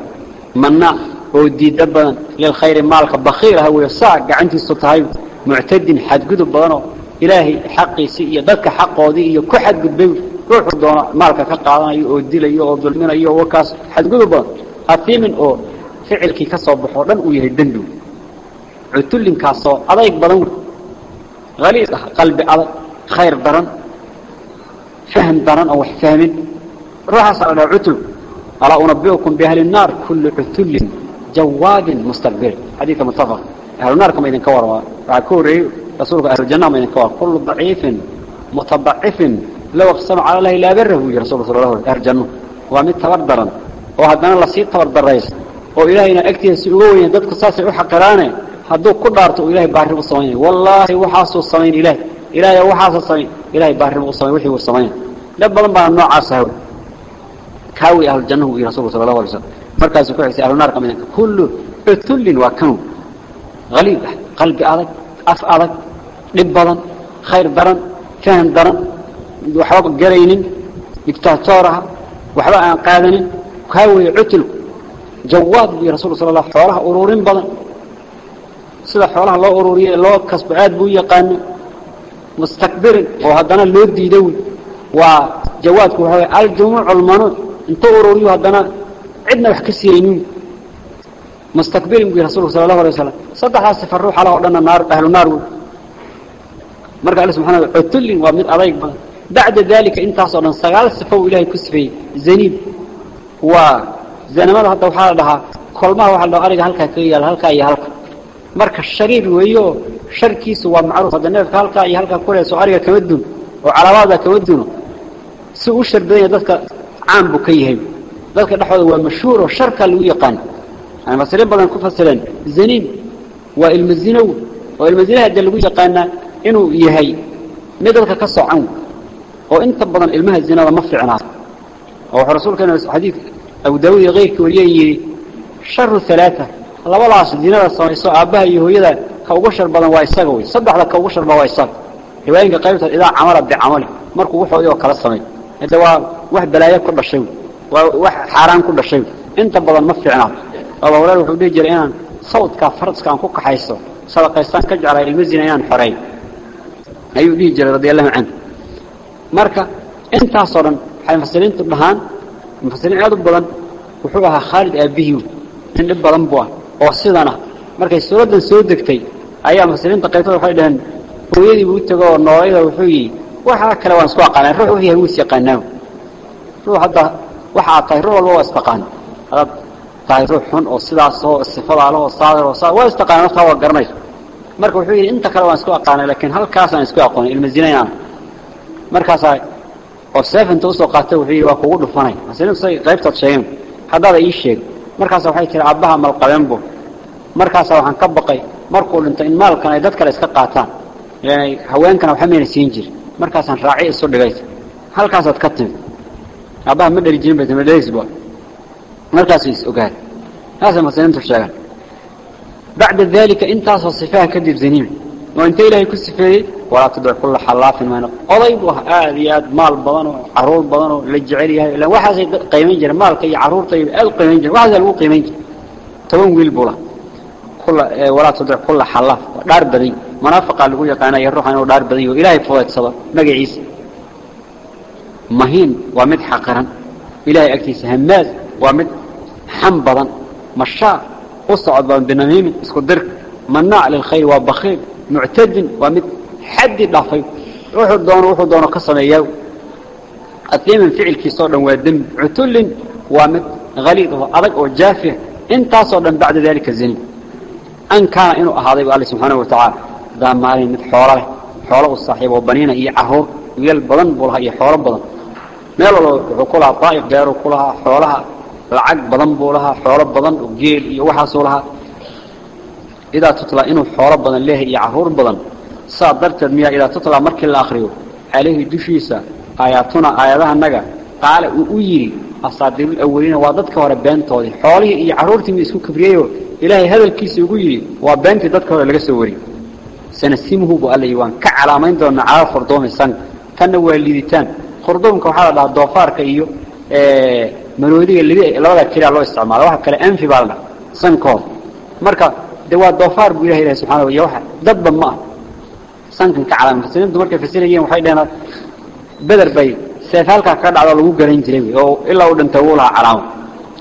منع ودي دبا للخير مالك. بخير هو يساق عنتي السطهاي معتد حد قدب بدنه إلهي حقي سيئة ضدك حقه دي كحد قدب روح دونا مالك كقادنا يؤدي لي يؤدل من أيه وكاس. حد قدب بدن أثيم أو فعلك كسب بحورا ويهدندو عتل كاسو أضيق بدن غليظ قلب أضيق خير درن فهم درن أو فهم روح صار عتل ألا أنبئكم بأهل النار كل عتل جواد مستكبر. حديث متفق. أهل النار كما إذن كور وعكوري رسولك أهل الجنة ما إذن كور كل ضعيف متضعف. لو أقسم على الله لا بره رسول الله صلى الله أهل الجنة. ومن تبردرا وهدنا الله سيد تبردر رئيس وإلهينا أكتين سئوين ضدك ساسي وحقرانه هذو كل دارته إلهي بارب الصميم والله وحاس الصميم إلهي إلهي وحاس الصميم إلهي بارب الصميم وحي الصميم لبلا ما نوع عصير كاوي أهل الجنة هو رسول صلى الله عليه وسلم مركز كويس أهل النار كمان كل أثل وكم غليظ قلب أرض أف أذك لبلا خير برا فهم برا وحوق جرين يكتاتورها وحوق قادن كاوي عتل جواد برسول الله صلى الله عليه وسلم أورورين بلا sida xoolaha loo ururiyay loo kasbo aad buu yaqaan mustakbir oo hadana loo diiday waa jawaadku waxa jumu'u al manu inta ururiyo hadana cidna wax ka siiyeen mustakbir bi rasuulka sallallahu alayhi wasallam sadaxa safar ruux ala wadana naar ahlu naar marka Allah subhanahu wa ta'ala waa mid adayg badan بعد ذلك انت أصلا سغال صفو الهي كسفي زنيب وزنمada hadda waxa la dhahaa kolmaha waxa la ariga halka ka yaal halka iyo halka marka shariir weeyo sharkiisu waa macruuf neefka halka iyo halka kuleeso ariga kama dun oo calaamada kama duno si u sharbadaya dadka caan buu ka yahay dadka dhaxooda waa mashhuur oo sharka lagu yaqaan ay masriin badan ku fasileen zanin waa ilmazinow oo ilmazinaha hadda lagu yaqaana inuu yahay mid dadka ka socan oo inta badan ilmaha zinada ma fiicnaa oo rasuulkeena xadiis Abu Daawud iyo qeyrkii wariyay sharu thalatha labadaas dinada samayso aabaha iyo hooyada ka ugu shar badan waa isaga way saddexda ka ugu shar badan waa isaga riwaayinka qaybta ida amala bi amali markuu wuxuu iyo kala samay inta waa wax balaayo ku dhashay waa wax xaraan ku dhashay inta badan ma fiicna Abu Hurayra wuxuu dhigi jiray inaan sawdka faradka aan ku kaxayso sadaqaystaan ka jeclay ilmo zina inaan xoray ayuu dhigi jiray radiyallahu anhu marka intaas oo dhan waxay fasaliintu dhahaan mufasiriin aad u badan wuxuu ahaa Khalid abihi in badan buu oo sidana markay suuraddan soo degtay ayaa mufasiriinta qaybtooda waxay dhaheen hooyadiibuu u tego oo noolayda wuxuu yidhi waxaa kale waan isku aqaaneen ruux wuxuu yahay wuu is yaqaanaabu ruux hadda waxa aad tahay ruux walba waa isaqaana hadaad tahay ruux xun oo sidaasoo sifadaa leh oo saadar oo saa waa istaqaana naftaa waa garanayso marka wuxuu yidhi inta kale waan isku aqaanay laakiin halkaasaan isku aqoonay ilma zinayaan markaasaa oo seefinta u soo qaatay wuxuu yidhi waa kugu dhufanay. Mufasiriintu say qaybtaad sheegeen. Haddaada ii sheeg. Markaasa waxay tihi abbaha malqabeen bu markaas waxaan ka baqay markuu dhinto in maalkan ay dad kale iska qaataan yani haweenkana waxa meena siin jir markaas aan raaci isu dhigay halkaas aad ka timid abaha ma dhari jirin baytama dheysbo markaas is ogaad هذا مثلا sheegan بعد ذلك انت صفها كذب زنيم وانت إلهي كسفيه ولا تدع كل حلاف ما قضيب آذيات مال بدن وعرور بدن لجعليها إلا واحد قيمين جرى مال كي عرور طيب أل قيمين جرى واحد ألو قيمين جرى تون ويل بولا كل ولا تدع كل حلاف. دار بدي منافق اللي يقول أنا يروح أنا دار بدي وإلهي فوات صبر مجيس مهين ومد حقرا. إلهي أكتيس هماز ومد حم بدن مشاء أصعد بنميم اسكو درك. مناع للخير وبخير معتد ومد حد ضعفي روحوا دون روحوا قسم اياه الثيم فعل كي صار ودم. عتل ومد غليظ. وأرق وجافه انت صار بعد ذلك الزني أن كان إنه هذا الله سبحانه وتعالى ذا مالي مد حوله حوله الصاحب وبنينا إيه عهور ويل بدن بولها إيه حوله بدن. ميل الله كلها طائف دارو كلها حولها العق بدن بولها حوله بدن وجيل يوحصوا لها إذا تطلع إنه حوله بدن له إيه عهور بدن. صادرت المياه إذا تطلع مركي الآخرين عليه دفيسة آياتنا آياتها qaala uu u yidhi asaadiruulaweliina waa dadka hore beentoodii xoolihii iyo carruurtii wuu isku kabriyeyoo ilaahay hadalkiisa ugu yidhi waa beentii dadka hore laga soo wariyey sanasimuhu buu alla yidhi waan ka calaamayn doonnaa calaa khurdoomi sang. Tanna waa liiditaan. Khurdoomka waxaa la dhahaa doofaarka iyo maroodiga lidi labada keliya loo isticmaala waxa kale anfi baa la dhaha sankooda marka dee waa doofaar buu ilahay ilahay subxana iyo waxa dadba ma ah sankan ka calaamay fasiriintu markay fasirayeen waxay dhaheen beder bay سيفالك كرد على لغو قرين جريوي. أو إلا ودن تولها علامة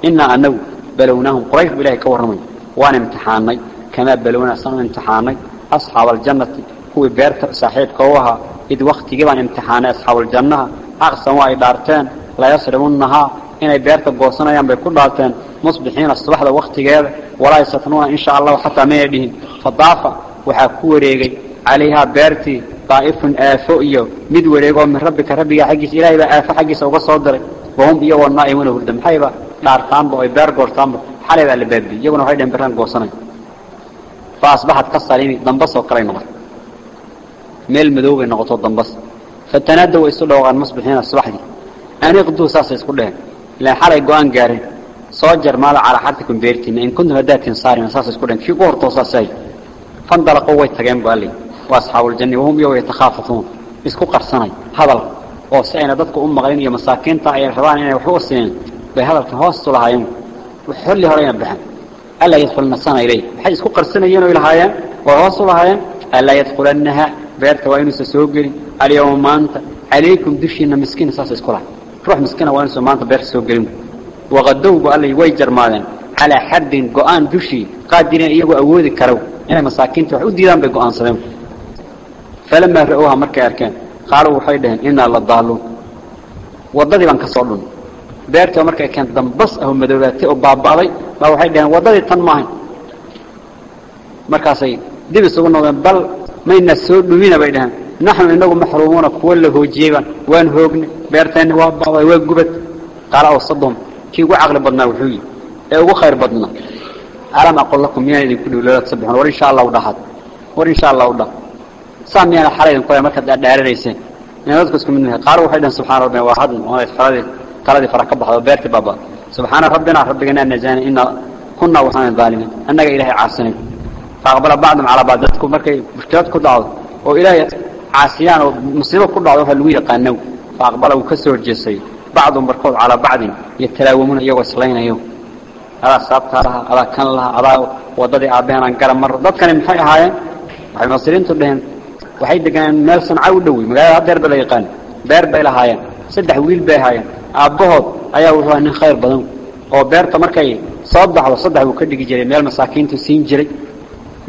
إنا أنه بلوناهم قريش بإله كورمي. وأنا امتحاني. كما بلونا سنة امتحاني. أصحاب الجنة. هو بيرت صاحب كوها. إذ وقت جبان امتحان أصحاب الجنة. أقسموا أي دارتين. لا يسرمونها إن بيرت بوصنا ينبي كل دارتين. مصبحين الصباح ذا وقت جاب. ولا يستثنون إن شاء الله حتى ما يدين فضافة. وحكوا ريجي عليها بيرتي. طائف آفئيو مد وريجو من ربك ربك حقيس إلهي بقى آف حقيس وقص صدر وهم بيو والنائمون وردم حيبا دارتان بو بير غورتان حالي بقى البابي يقولوا هيدا بران قوصنا فأصبحت كالصليمي دنبس وقرين نغط ميل مدوبي نغطو دنبس فتنادوا ويسولوا غان مصبحين الصباح دي. أن يقضوا ساسا يسكول لهم لأن حالي قوان قارين صوجر مالا على حالتكم بيرتين. إن كنتم هدات صارين ساسا يسكول لهم في قور توساسي فانطلقوا ويتقين قال وأصحاب الجنة وهم يتخافتون يسكو قرصاني هذا masaakiinta ay rabaan inay wax u siineen bay hadalka hoos u lahaayeen xulli horeyna baxan alla yadkhulna sana ilay waxay isku qarsanayeen oo ilahaayeen oo hoos u lahaayeen alla yadkhulnaha beerta waa inuu soo gelin aliyawma maanta alaykum dushina miskiin saas isku lahay ruux miskiina waa inuu maanta beerta soo gelin waqadow bu alla way jarmaadeen ala haddin go'aan dushi qaadirin iyagu awoodi karo inay masaakiinta wax u diidaan bay go'aansadeen falamaa ra'owha markay arkeen qaaluu waxay dhaheen innaa la daaluun waddadii baan ka soo dhunay beertoo markay keen dambas aho madoobaatay oo baaba'day baa waxay dhaheen waddadii tan maahayn markaasay dib isugu noqdeen bal maynaa soo dhumina bay dhaheen naxnu inagu maxruumuuna kuwa la hoojiyey baan waan hoognay beerteenni waa ba'day waa gubad qaala awsadhum kii ugu caqli badnaa wuxuu yidhi ee ugu khayr badnaa alam aqol lakum miyaan idinku dhiw loola tasabixuun war inshaa allah u dhahaad war inshaa allah u dhah dhahaad سامينا حريم كويا مركز داريسين إن ذلك اسكم منه. قالوا وحيدا سبحان ربنا واحد. وأنا فرادي قالدي فرق بحض بيرت بابا. سبحان ربنا. ربنا نجانا إن كنا وحنا الظالمين. أنك إلهي عاصنين فأقبل بعضهم على بعض. ذاتكم مركي مشكلات كل دعوة. وإلهي عاصيان ومصيبة كل دعوة. فالوية قانو فأقبل وكسر الجسي. بعضهم مركوض على بعض. يتلاومون. إياه وصلين إياه هذا سابت لها. هذا كان لها. هذا وضدي آبهنا انقرم مرة. ضد كان محي هايين waxay masriintu dhaheen waxay degaan meel sancaw dhow magaalada hadeer bala yaqaan beer bay lahaayeen. Saddex wiil bay haayeen aabbahood ayaa wuxuu nin khayr badan oo beerta markay soo baxdo saddex uu ka dhigi jiray. Meel masaakiintu siin jiray.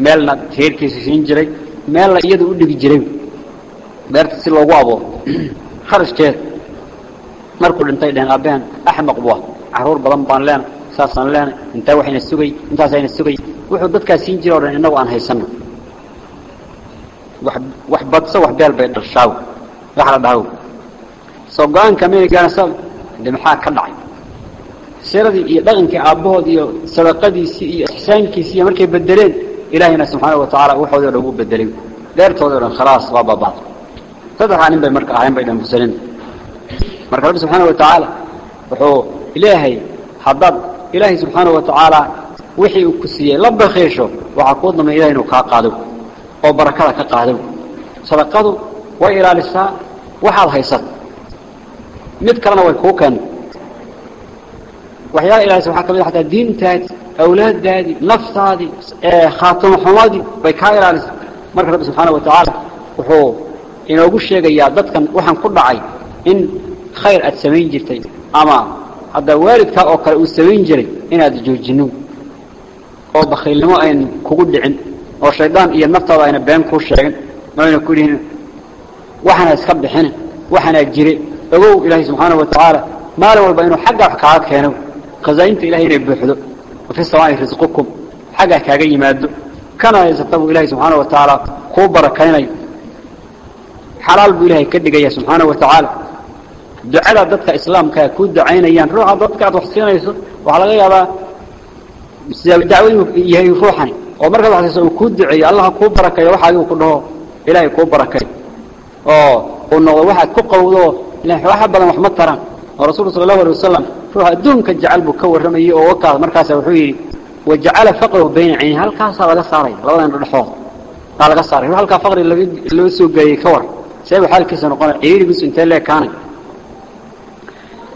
Meelna reerkiisu siin jiray. Meelna iyadu u dhigi jiray. Beerta si loogu abuuro. Kharashkeed markuu dhintay dhaheen aabbahan axmaq buu ah carruur badan baan leena saasaan leena intaa waxayna sugay intaasayna sugay. Wuxuu dadkaas siin jiray oo dhan innagu aan haysano wax badso wax beel bay dhashaaw wax la dhahaw soo go-aanka meegaanasa de maxaa ka dhacay siradii iyo dhaqankii aabbahood iyo sadaqadiisii iyo ixsaankiisii iyo markay bedeleen ilaahayna subxaana wa tacaala dhan ugu bedelay dheertoodii o dhan khalaas waa baabaaday saddexdaa nin bay marka ahayn bay dhan muslimiin marka rabbi subxaana wa tacaala wuxuu ilaahay haddaad ilaahay subxaana wa tacaala wixii uu ku siiyey la bakhiisho waxaa kuu damay ilahay inuu kaa qaado oo barakada ka qaado sadaqadu way ilaalisaa waxaad haysat mid kalena way kuu keen waxyaala ilaalisa waxaa kamid xataa diintaadi awlaadaadii naftaadii khaatimo xumadii bay kaa ilaalisaa marka rabbi subxaana wa tacaala wuxuu inoogu sheegayaa dadkan waxaan ku dhacay in khayr aad samayn jirtay ama hadda waalidkaa oo kale uu samayn jiray inaad joojino oo bakhiilnimo ayn kugu dhicin oo shaydaan iyo naftaada ayna been kuu sheegin ayna ku dhihin waxana iska bixin waxana jire ogow ilaahay subxaanahu wa tacaala maalin walba inuu xagga wax kaaga keeno khazaainta ilahay inay buuxdo wafi samaa'i risqukum xagga kaaga yimaado kana haysata buu ilahay subxaanahu wa tacaala kuu barakaynayo xalaal buu ilaahay ka dhigaya subxaanahu wa tacaala ducada dadka islaamkaa kuu ducaynayaan ruuxa dadka aad wax siinayso waxaa laga yaabaa dacwo inuu yahay ruuxani oo markaad akriso uu kuu duceeyo allaha kuu barakeeyo waxaaguu ku dhaho ilaahay kuu barakay. Oo uu noqdo waxaad ku qowdo waxa badan waxma taran. Oo rasuulku sala allahu alay wasalam ruuxa adduunka jecel buu ka warramayey oo wakaas markaasa wuxuu yidhi wajacala faqrahu bayna caynihi halkaasaa laga saaray labadan dhadhexood baa laga saaray. Ruu halkaa faqri loo soo geeyey ka war. See buu xaalkiisa noqonay ciriirigiisu intee leekaanay?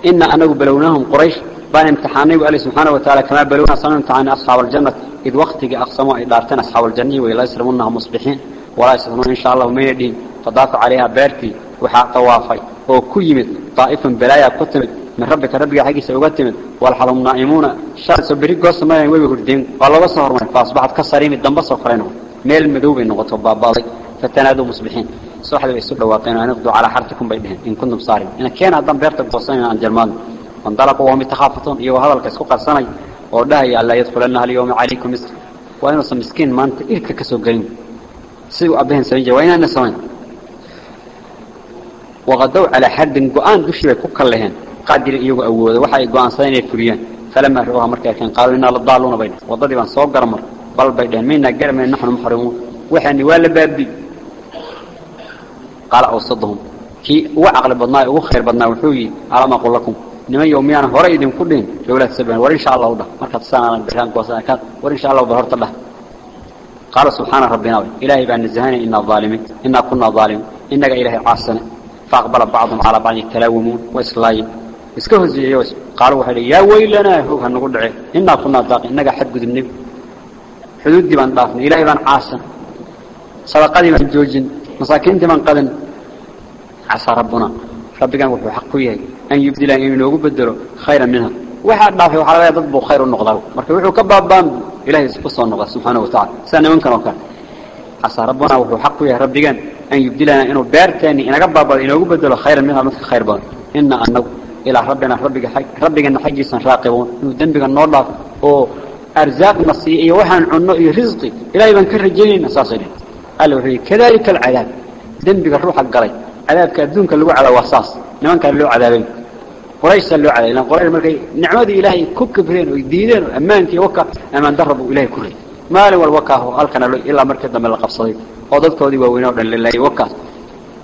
Ina anagu balownaahum quraysh. بان امتحاني وقال سبحانه وتعالى كما بلونا صنع امتحان أصحاب الجنة. إذ وقتك أقسموا إدارتنا أصحاب الجنة ولا يسلمونها مصبحين. ولا يسلمون إن شاء الله ومين الدين فضاف عليها بارتي وحاق طوافي. وكيمت طائف بلايا كتمت من ربك ربك حقي سيقتمت والحرم نائمون. شار سبريق قصة ما ينوي بهردين. والله بصهر من فأصبحت كسرين الدنبس وقرينهم ميل مدوب النقطة بابالي فتنادوا مصبحين. صحة بيسود واقعين ونقضوا على حرتكم بيدهن. إن كنتم صارين إن كان أدام بيرتك بصين عن جرمان. وانطلقوا وهم يتخافتون. إيوه هذا الكسكو قرصاني يا الله يدخلنها اليوم عليكم مسك وإنه مسكين ما أنت إلك كسو قرين سيو أبهن سميجة وإن أنا سوين؟ وغدوا على حد قوان دشي بكوكا لهن. قادر إيوه أولا وحي قوان صين يفريان. فلما رؤوها مركا كان قالوا إنا للضالون بين وضدي بان صوب قرمر. بل بيدهن. مينا قرم نحن محرمون وحني ولا بابي. قال أوصدهم. كي وعقل بدنا وخير بدنا وحوي. على ما أقول لكم. نما يوميان هورا يدين كلين. دولة سبعين. ورين شاء الله وده مركز سنة برهان قوسنا كان. ورين شاء الله وظهرت الله. قال سبحانه ربنا إلهي بأن الزهاني إنا الظالمين إنا كنا ظالمين. إنك إلهي عاصنا فأقبل بعضهم على بعض يتلاومون وإسلايين اسكه زيوس قالوا هل يا ويلنا هو هنقول دعي. إنا كنا ضاقين. إنك حد قد النبي حدود دي بان ضافنا إلهي بأن عاصنا صدقاتي من جوجين. مساكين دي من قدن. عسى ربنا. ربك وحو حقه يهي. أن يبدل أن ينوغو بدلو خيرا منها. واحد نافي وحلا يضبو خير النقضة مركب وحو كبابان إلهي سبصة النقضة سبحانه وتعالى. سأنا من كان. عسى ربنا وحو حقه يهي ربك أن يبدلنا إنه بارتاني إن قبابا إنوغو بدلو خيرا منها مثل خير بان إن أنه إلى ربنا ربك حق ربك أن حجي سنراقبون إنه دنبك النور أو أرزاق نصيئي وحن عنو رزقي. إلهي بان كرجلين أساسا قال له كذلك العذاب. دنبك الروح القري عذابك الدنك اللي على وصاص. نمان كان له عذابين. قريش اللي على لأن قريش مركي نعمة إلهي كبكبرين ويديدين. أمانك وكا أمان دربوا إلهي كله ما له والوكاه قال كان له إلا مركز من القبصدي وضدك ودي ووينه لله وكا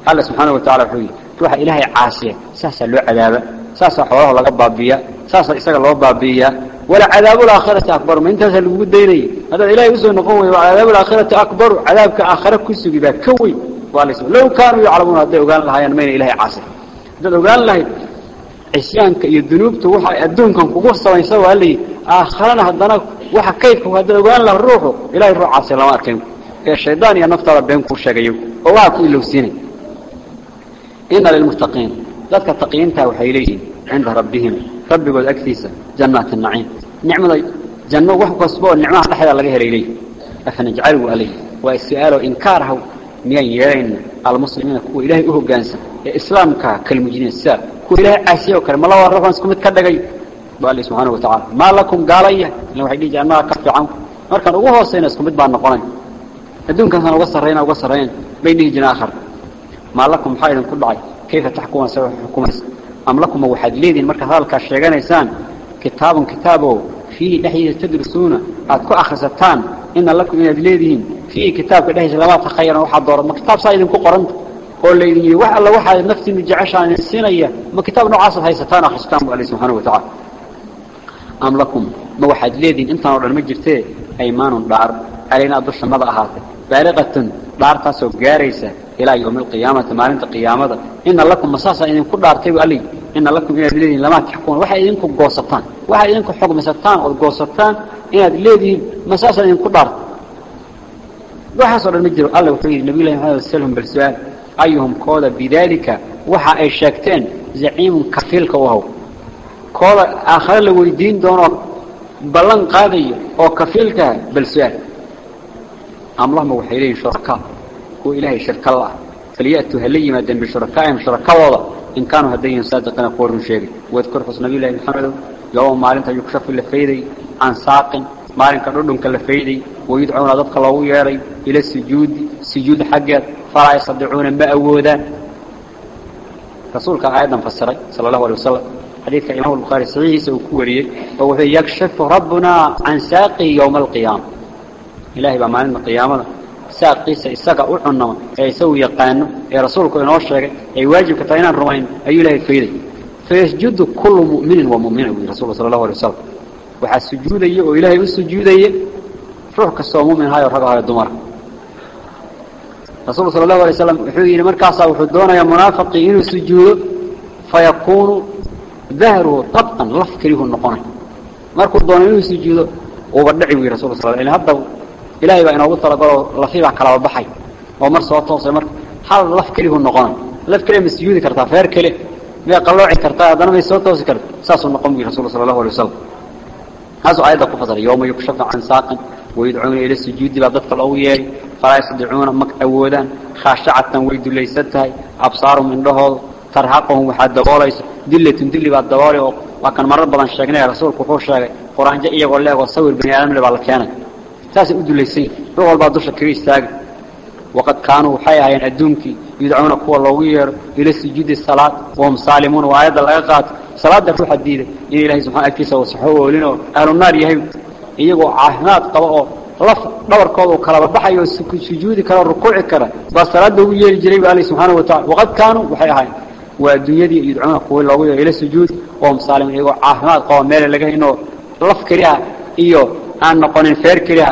قال سبحانه وتعالى حوي روح إلهي عاصية. ساسا له عذابه. ساسا حواره لغا بابية. ساسا إساق الله بابية. ولا عذاب الآخرة أكبر. من انتهى اللي ديني هذا إلهي وسوى نقوم وعذاب الآخرة أكبر. عذابك آخرة كسوكي بها كوي. لو كانوا يعلمون هذا وقال لها ينمين إلهي عاصر هذا وقال لها عصيانك يذنوبته وح أدونك وقصة ما يسوى لي آخرنا هذنا وح كيفك هذا وقال له روحه إلى الرعاة سلامكم يا شيطان يا نفطر بينك وشجيو الله كل لسني إن للمتقين لا تتقين تاو حيليهم عند ربهم رب قد أكثيسا جنة النعيم نعم الله جنة نعم أسبوع النعمة لا حدا لقيها ليلي أفنجعله عليه والسؤال إنكاره من يرين المسلمين كو إلهي أهو قانسا is'alu inkaarahu ميان يرين المسلمين كو إلهي أهو قانسا إسلامك كالمجنين السار كو إلهي عاسيه وكرم الله والرفان سكمت كدقي بقال سبحانه وتعالى. ما لكم قال إيه لو حقي جعلنا كفي عنكم مركان أغوه سينا سكمت بان نقرين الدون كان سنة وقصرين أو قصرين بينه جن آخر. ما لكم حائدا كل عي كيف تحكمون سوى حكومة؟ أم لكم موحد ليدين مركز هذا الشيغان إنسان. كتاب كتابه. فيه نحية تدرسون. أتكو أخرستان إن لكم من أدليدين في كتاب كده لما تخيرا واحد دور ما كتاب سايدين كو قرنت قول لي wax alla waxa nafti mujacashaan siinaya ma kitaab noocaas haysataan akhristaan buu subhanahu wa ta'ala am lakum ma waxad leedin intaan oo ma jirtee aymaanun dhaar alina dusha mada ahaatay baaliqatan dhaartaas oo gaaraysa ilaa yawmil qiyaamati maalinta qiyaamada inna lakum masasa idin ku dhaartay ali inna lakum inaad leedin lama taxkuun waxa idin ku goosataan waxa idin ku xugmisataan oo goosataan inaad leedin masasa idin ku dhaartay وحصل المجر الله وحيد النبي الله محمد وسلم بالسؤال أيهم كودا بذلك وحا أي شاكتين زعيم كفيلك وهو. كودا آخر الويدين دون بلن قاضي أو كفيلك بالسؤال. أم الله وحيلين شركاء هو إلهي شرك الله. فليأتوا هلي مدن بشركائهم شركاء وضع إن كانوا هدين صادقين قول شيري. واذكر حسن نبي الله محمد. يوم مالنتا يكشف اللفيدي عن ساق maalinka dhudhunka la fayday wayidcuuna dadka loogu yeeray ila sujuudi sujuud فلا يصدعون ما أودان رسولك أيضا فسره صلى الله عليه وسلم. حديث إمام البخاري صحيح سوكوري. هو يكشف ربنا عن ساقي يوم القيامة. إلهي بمعنى القيامة ساقي سيساق أعنى يسوي يقان. يا رسولك إن أشرك أي واجب كتاين الرمين. أي إلهي فيدي. فيسجد كل مؤمن ومؤمن. رسول صلى الله عليه وسلم. وحا السجود أيه وإلهي السجود أيه روحك السوى مؤمن. هاي ورحق هاي الدمار. رسول صلى الله عليه وسلم وحيي مركاسا وحدونا يا منافقي إنه سجود فيكون ظهره طبقا لفكره النقون مركو دون إنه سجود وبدعي رسول صلى الله عليه وسلم. هذا إلهي بأنه قلت لقوا لفيبع كلا وبحي ومر صوت توصي مر حال لفكره النقون لفكره من سجود كرتا فير كله ما قلوعي كرتا هذا ما يصوت توصي كرتا ساس النقون برسول صلى الله عليه وسلم. هذا آيات قفصر يوم يكشف عن ساق ويدعون إلى السجود بعضك الأوية فلا يستدعون مك أودا خاشعة ويد ليستها أبصار من له ترهقهم وحد دوليس دلة دلة بعد دواري وكان مرة بدن شجنا رسول كفوش شاق قرآن جاء يقول له وصور بني آدم لبعض كان تاس يد ليسين روح بعض دوش كريس تاج وقد كانوا حيا ين أدونك يدعون قوة الأوية إلى السجود الصلاة. وهم سالمون. وآيات الأيقات. صلاة الروح الديدة إن إلهي سبحانه. أكيسا وصحوه ولنا أهل النار يهيب. إيقو عهنات قبعه laf dhabarkooda kala baxayo sujuudi kara rukuuci kara baa salaada ugu yeeri jiray baa subhanahu wa ta'ala waqad kaanu waxay ahayn waa dunyadii yidcuuna kuwa loogu yeero ila sujuud oo musaalim iyagoo caafimaad qaba meel laga hino laf kaliya iyo aan noqonin feer kaliya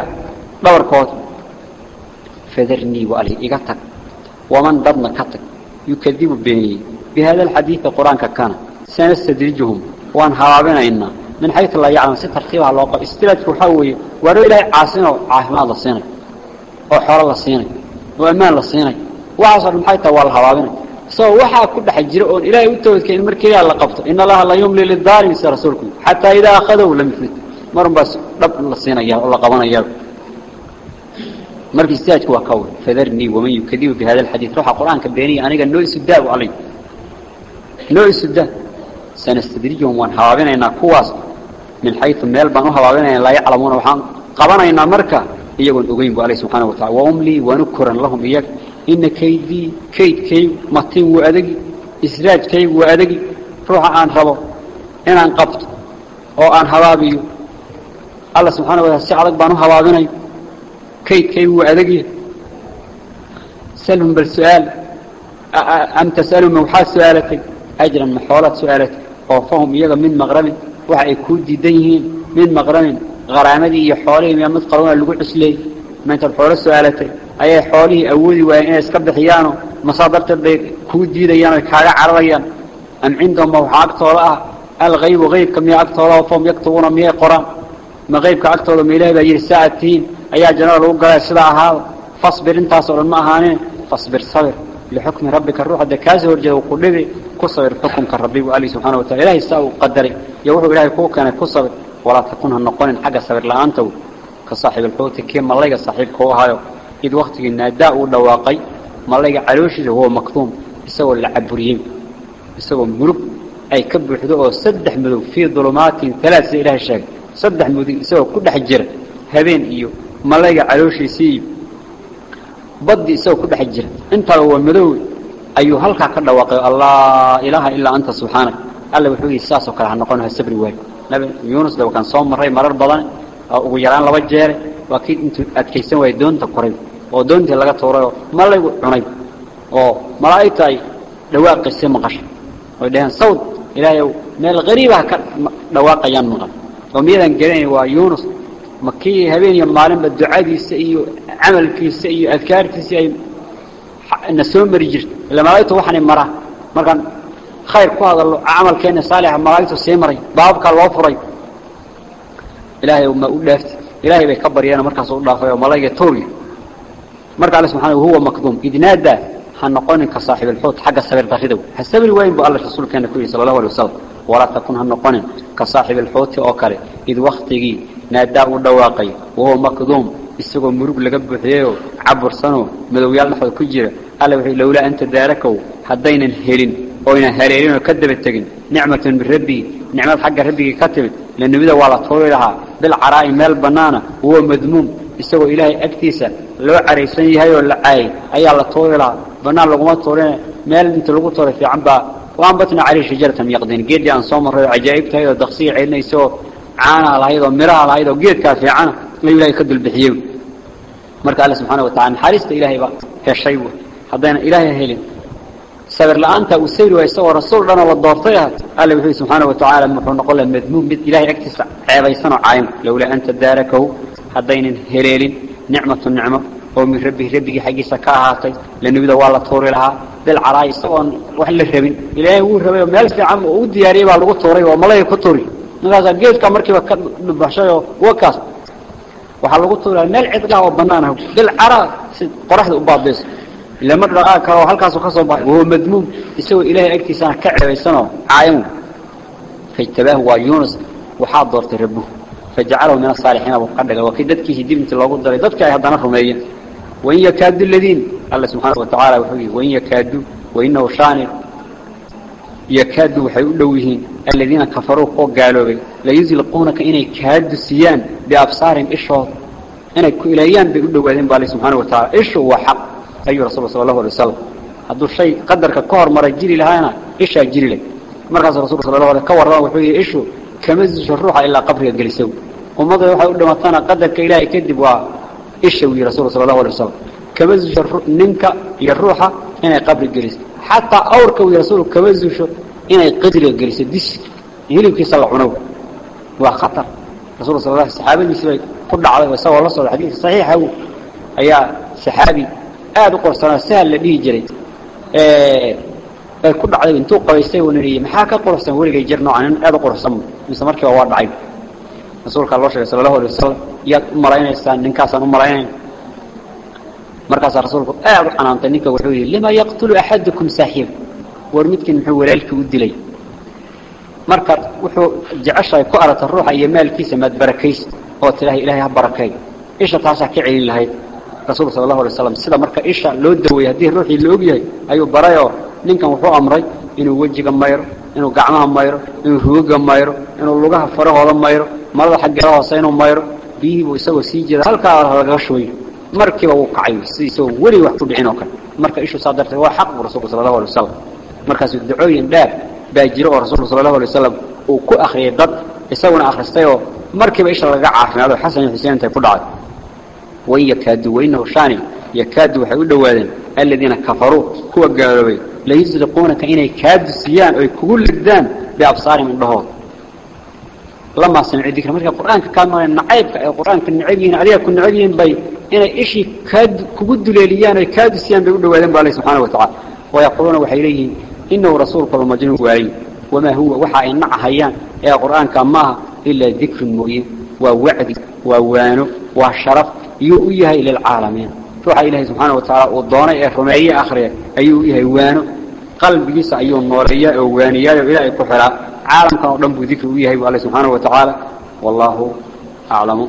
dhabarkooda fadarni wa ali iga tag waman dadna ka tag yukadibu beeni bihada alxadiid quraanka kana sanastadrijuhum waan hawaabinayna من حيث لا يعلم ست ترتيبها لوقع استلاج كحوي ورو إلهي عاصنه عافماد لصيني وحور لصيني وأمان لصيني. وعصر من حيث والله هوابنا سو وحا كل حجرون إلهي وتوت كإن مركي الله قبطه إن الله لا يملي للظالم سي رسولكم حتى إذا أخذوا لم يفلت مرم بس رب لصيني إياه الله قبنا إياه مركي استلاج كوا كول فذرني ومن يكذب بهذا الحديث روح القرآن كبيني أنا قال نوع سداء علي نوع سداء سنستدرجهم وان هوابنا كواس من حيث ميل بانو هبابين لا يعلمون وحان قبانينا إن ايغون اوغين بو عليه سبحانه وتعالى واملي ونكرا لهم إياك إن كيدي كيد كي متي وادغ إسراج كي وادغ روح عن ربو إن آن قبط أو آن هبابي الله سبحانه وتعالى سي علق بانو هبابين كيد كي وادغ سلم بالسؤال أم تسألهم وحاس سؤالتك أجرا محولات سؤالتك وفهم يغم من مغربي oo fahum iyaga min maqrabin waxa ay ku diidan yihiin mid maqramin qaraamadii iyo xoolihii miya mid qarona lagu cuslay maanta xoolo su'aalatay ayay xoolihii awoodi waayeen inay iska bixiyaano masaadarta bay ku diidayaan oo kaaga cararayaan am cindahum waxa agtooda ah alghayb ghaybka miya agtooda oo fahum yaktubuna miya qoraan ma ghaybka agtooda ma ilaahay baa yiri saatiin ayaa jannada lagu galay sida ahaada fasbir intaas oo dhan ma ahaaneen fasbir sabir لحكم ربك الروح ده كاز ورجه وقلبي كصبر حكمك ربي وقال سبحانه وتعالى إلهي ساو قدري يوحو إلهي كو كان كصبر ولا تكون هالنقون حق صبر لا أنت كصاحب الحوت كيم ملايق صاحب كو هايو. إذ وقت الناداء والواقي ملايق علوشي هو مكتوم. يسوي العبريين. يسوي ملوك. أي كب حدوه سدح ملوك. في ظلمات ثلاث إله الشاك سدح ملوك. يسوي كل حجر. هبين إيو. ملايق علوشي سيب بدي سو كده حجر انت هو مدوي ايو هلكا كدواق الله إله إلا أنت سبحانك. الله وحي أساس وكره حنقون هسبري وي نبي يونس لو كان صوم مرة مرر بدن أو يران لو جير وأكيد أنت ادكيسن وي دونت قري أو دونت لا توري ما لي عني أو ملائكة دواق السما قش. ودان صوت إلى يوم من الغريبه دواق ينمر وميرن جرين ويونس مكي هبين يمالن بالدعاء يسئ amalkiisa iyo adkaartiisa ay nasoo mari jirto ila malaa'iktu waxaan mara markan khayr ku hadalo amalkeena saalix malaa'iktu sii maray baabka loo furay ilaahay ma u dhaaftay ilaahay bay ka bariyaan markaas u dhaafay malaa'ikta toobi marka Allah subhanahu huwa makdum idnaada هنقون كصاحب الحوت حق السبر تخذه السبر وين بقى الله رسول كان كوي صلى الله عليه وسلم ولا تكون هنقون كصاحب الحوت أو كره إذ وقته ناداء الدواقي وهو مكذوم isagoo murug laga buuxiyeyoo cabursanoo madowyaal dhexda ku jira. Alla wuxuu lowlaa anta daarakow haddaynan helin oynan haleelinoo ka daba tegin. Nicmatun min rabbigii nicmad xagga rabbigii ka timid. La nebida waa la toogi lahaa. Bilcaraa'i meel bannaana huwa madmuum. Isagoo ilaahay agtiisa loo caraysan yahay oo la caayay ayaa la toogi lahaa. Bannaan laguma toorine meel inta lagu toora fiican baa. Waanbatnaa calayhi shajaratan yaqdin geeddii aan soo marray oo cajaa'ib tahayd oo daqsigii ceelinaysa oo caanaa lahayd oo midhaha lahayd oo geedkaa fiicana ayuu ilaahay ka dulbixiyey marka Allah subhanahu wa ta'ala xariista ilaahay ba heshay hadana ilaahay helin sabir la'aanta uu sayr way soo rasuul dhana la doortay Allah wuxuu subhanahu wa ta'ala muxuu noqon la madmuum mid ilaahay agtiisa ceebaysan oo caayim lawla anta daarakahu hadaynan heleelin nicmatu nicmo ومن ربه ربه حقي سكاهاتي لأنه إذا والله طوري لها بالعراي سواء وحل الربين إلهي هو الربين ومالس عم ودي يريبا لغو طوري وملاي كطوري نغازا قيد كمركي وكبحشاي وكاس waxaa lagu tuuraa meel cidla oo banaan ah dil cara si qoraxda u baabis ila mar dhaqa ka oo halkaas ka soo baxay oo madmuum isagoo ilaahay agtiisa ka ceebaysano caayin faytabahu waa yunus waxa doortay rabbu فجعله من الصالحين ابو قدغ وكي ددكي ديبنت لوgu daray dadka ay hadana rumeeyeen وان يكاد الذين الله سبحانه وتعالى وحي وان يكاد وانه شان يكاد وحي ودويهين الذين كفروا قو قالوا لا يزلقونك إني كاد سيان بأبصارهم اشهر إني كليان بيدوغادين بالله سبحانه وتعالى. إيش هو حق أي رسول الله صلى الله عليه وسلم. هذا الشيء قدرك كهر مرة جري لهانا إيش جري لك؟ مركز الرسول صلى الله عليه وسلم كورا وحي إيش كمزج الروح إلا قبرك جلسوا ومضى وحي أقول لما كان قدرك إلهي كذب وإشوي رسول صلى الله عليه وسلم. كمزج ننك يروح حتى أورك ويرسوله كمزه شو إن القدر يجلس دش يلي بكي صلى عنه وخطر رسول صلى الله عليه وسلم قلنا عليه وسوى الله صلى الحديث صحيح. هو أي صحابي. هذا قرصنا سهل لديه جريت. آه، قلنا عليه انتو قريسي ونري. محاكا قرصنا ولي جرنا عنه هذا قرصنا مثل مركب وارد عيب. رسول الله صلى الله عليه وسلم يا أم رأينا إسان ننكاسا أم رأينا rasuulku aad u xanaantay ninka wuxuu yiri lima yaqtulu ahadukum sahib war midkin muxuu walaalkii u dilay marka wuxuu jeceshay ku arata ruuxa iyo maalkiisa mad barakays oo tilaahay ilaahay ha barakay isha taasa ka celin lahayd rasuulka sallallahu alayhi wasallam sida marka isha loo daweeyay hadii ruuxii la og yahay ayuu barayo ninkan wuxuu amray inuu wajiga mayro inuu gacmaha mayro inuu ruuga mayro inuu lugaha farahooda mayro marada xaggeeda hoose inuu mayro مركي ووقعي سيسو ولي وحده عينوك مرك إيشو صادر هو حق رسول صلى الله عليه وسلم مرك الدعوين دار باجراء رسول صلى الله عليه وسلم وكو أخر يضد يسونا أخر استيو مركي بإيش الله قاعدنا هذا حسن حسين انت يفضل وإن يكادوا وإنه شاني يكاد حيوله وين الذين كفروا هو قالوا لا يزدقونك إنه يكاد السيان ويكون لدان بأبصار من بهو لما سمعت ذكر مركب القرآن كما النعيب القرآن في النعيبين عليها كن نعيبين بي إن إشي كاد كبد ليليان كاد سيان بيقول له وإذن بالله سبحانه وتعالى. ويقولون وحيليه إنه رسول قبل مجنون وعي وما هو وحى إن مع هيان. يا قرآن كما إلا ذكر مبين ووعد ووانه وشرف يؤيها إلى العالمين. فوحا إله سبحانه وتعالى وضعنا إيه فمعي آخر أيوه إيه أيؤيه وانو قلب جيس أيوه النورية ووانية وإلهي كحرا عالم كان رب ذكر إياه والله سبحانه وتعالى والله أعلم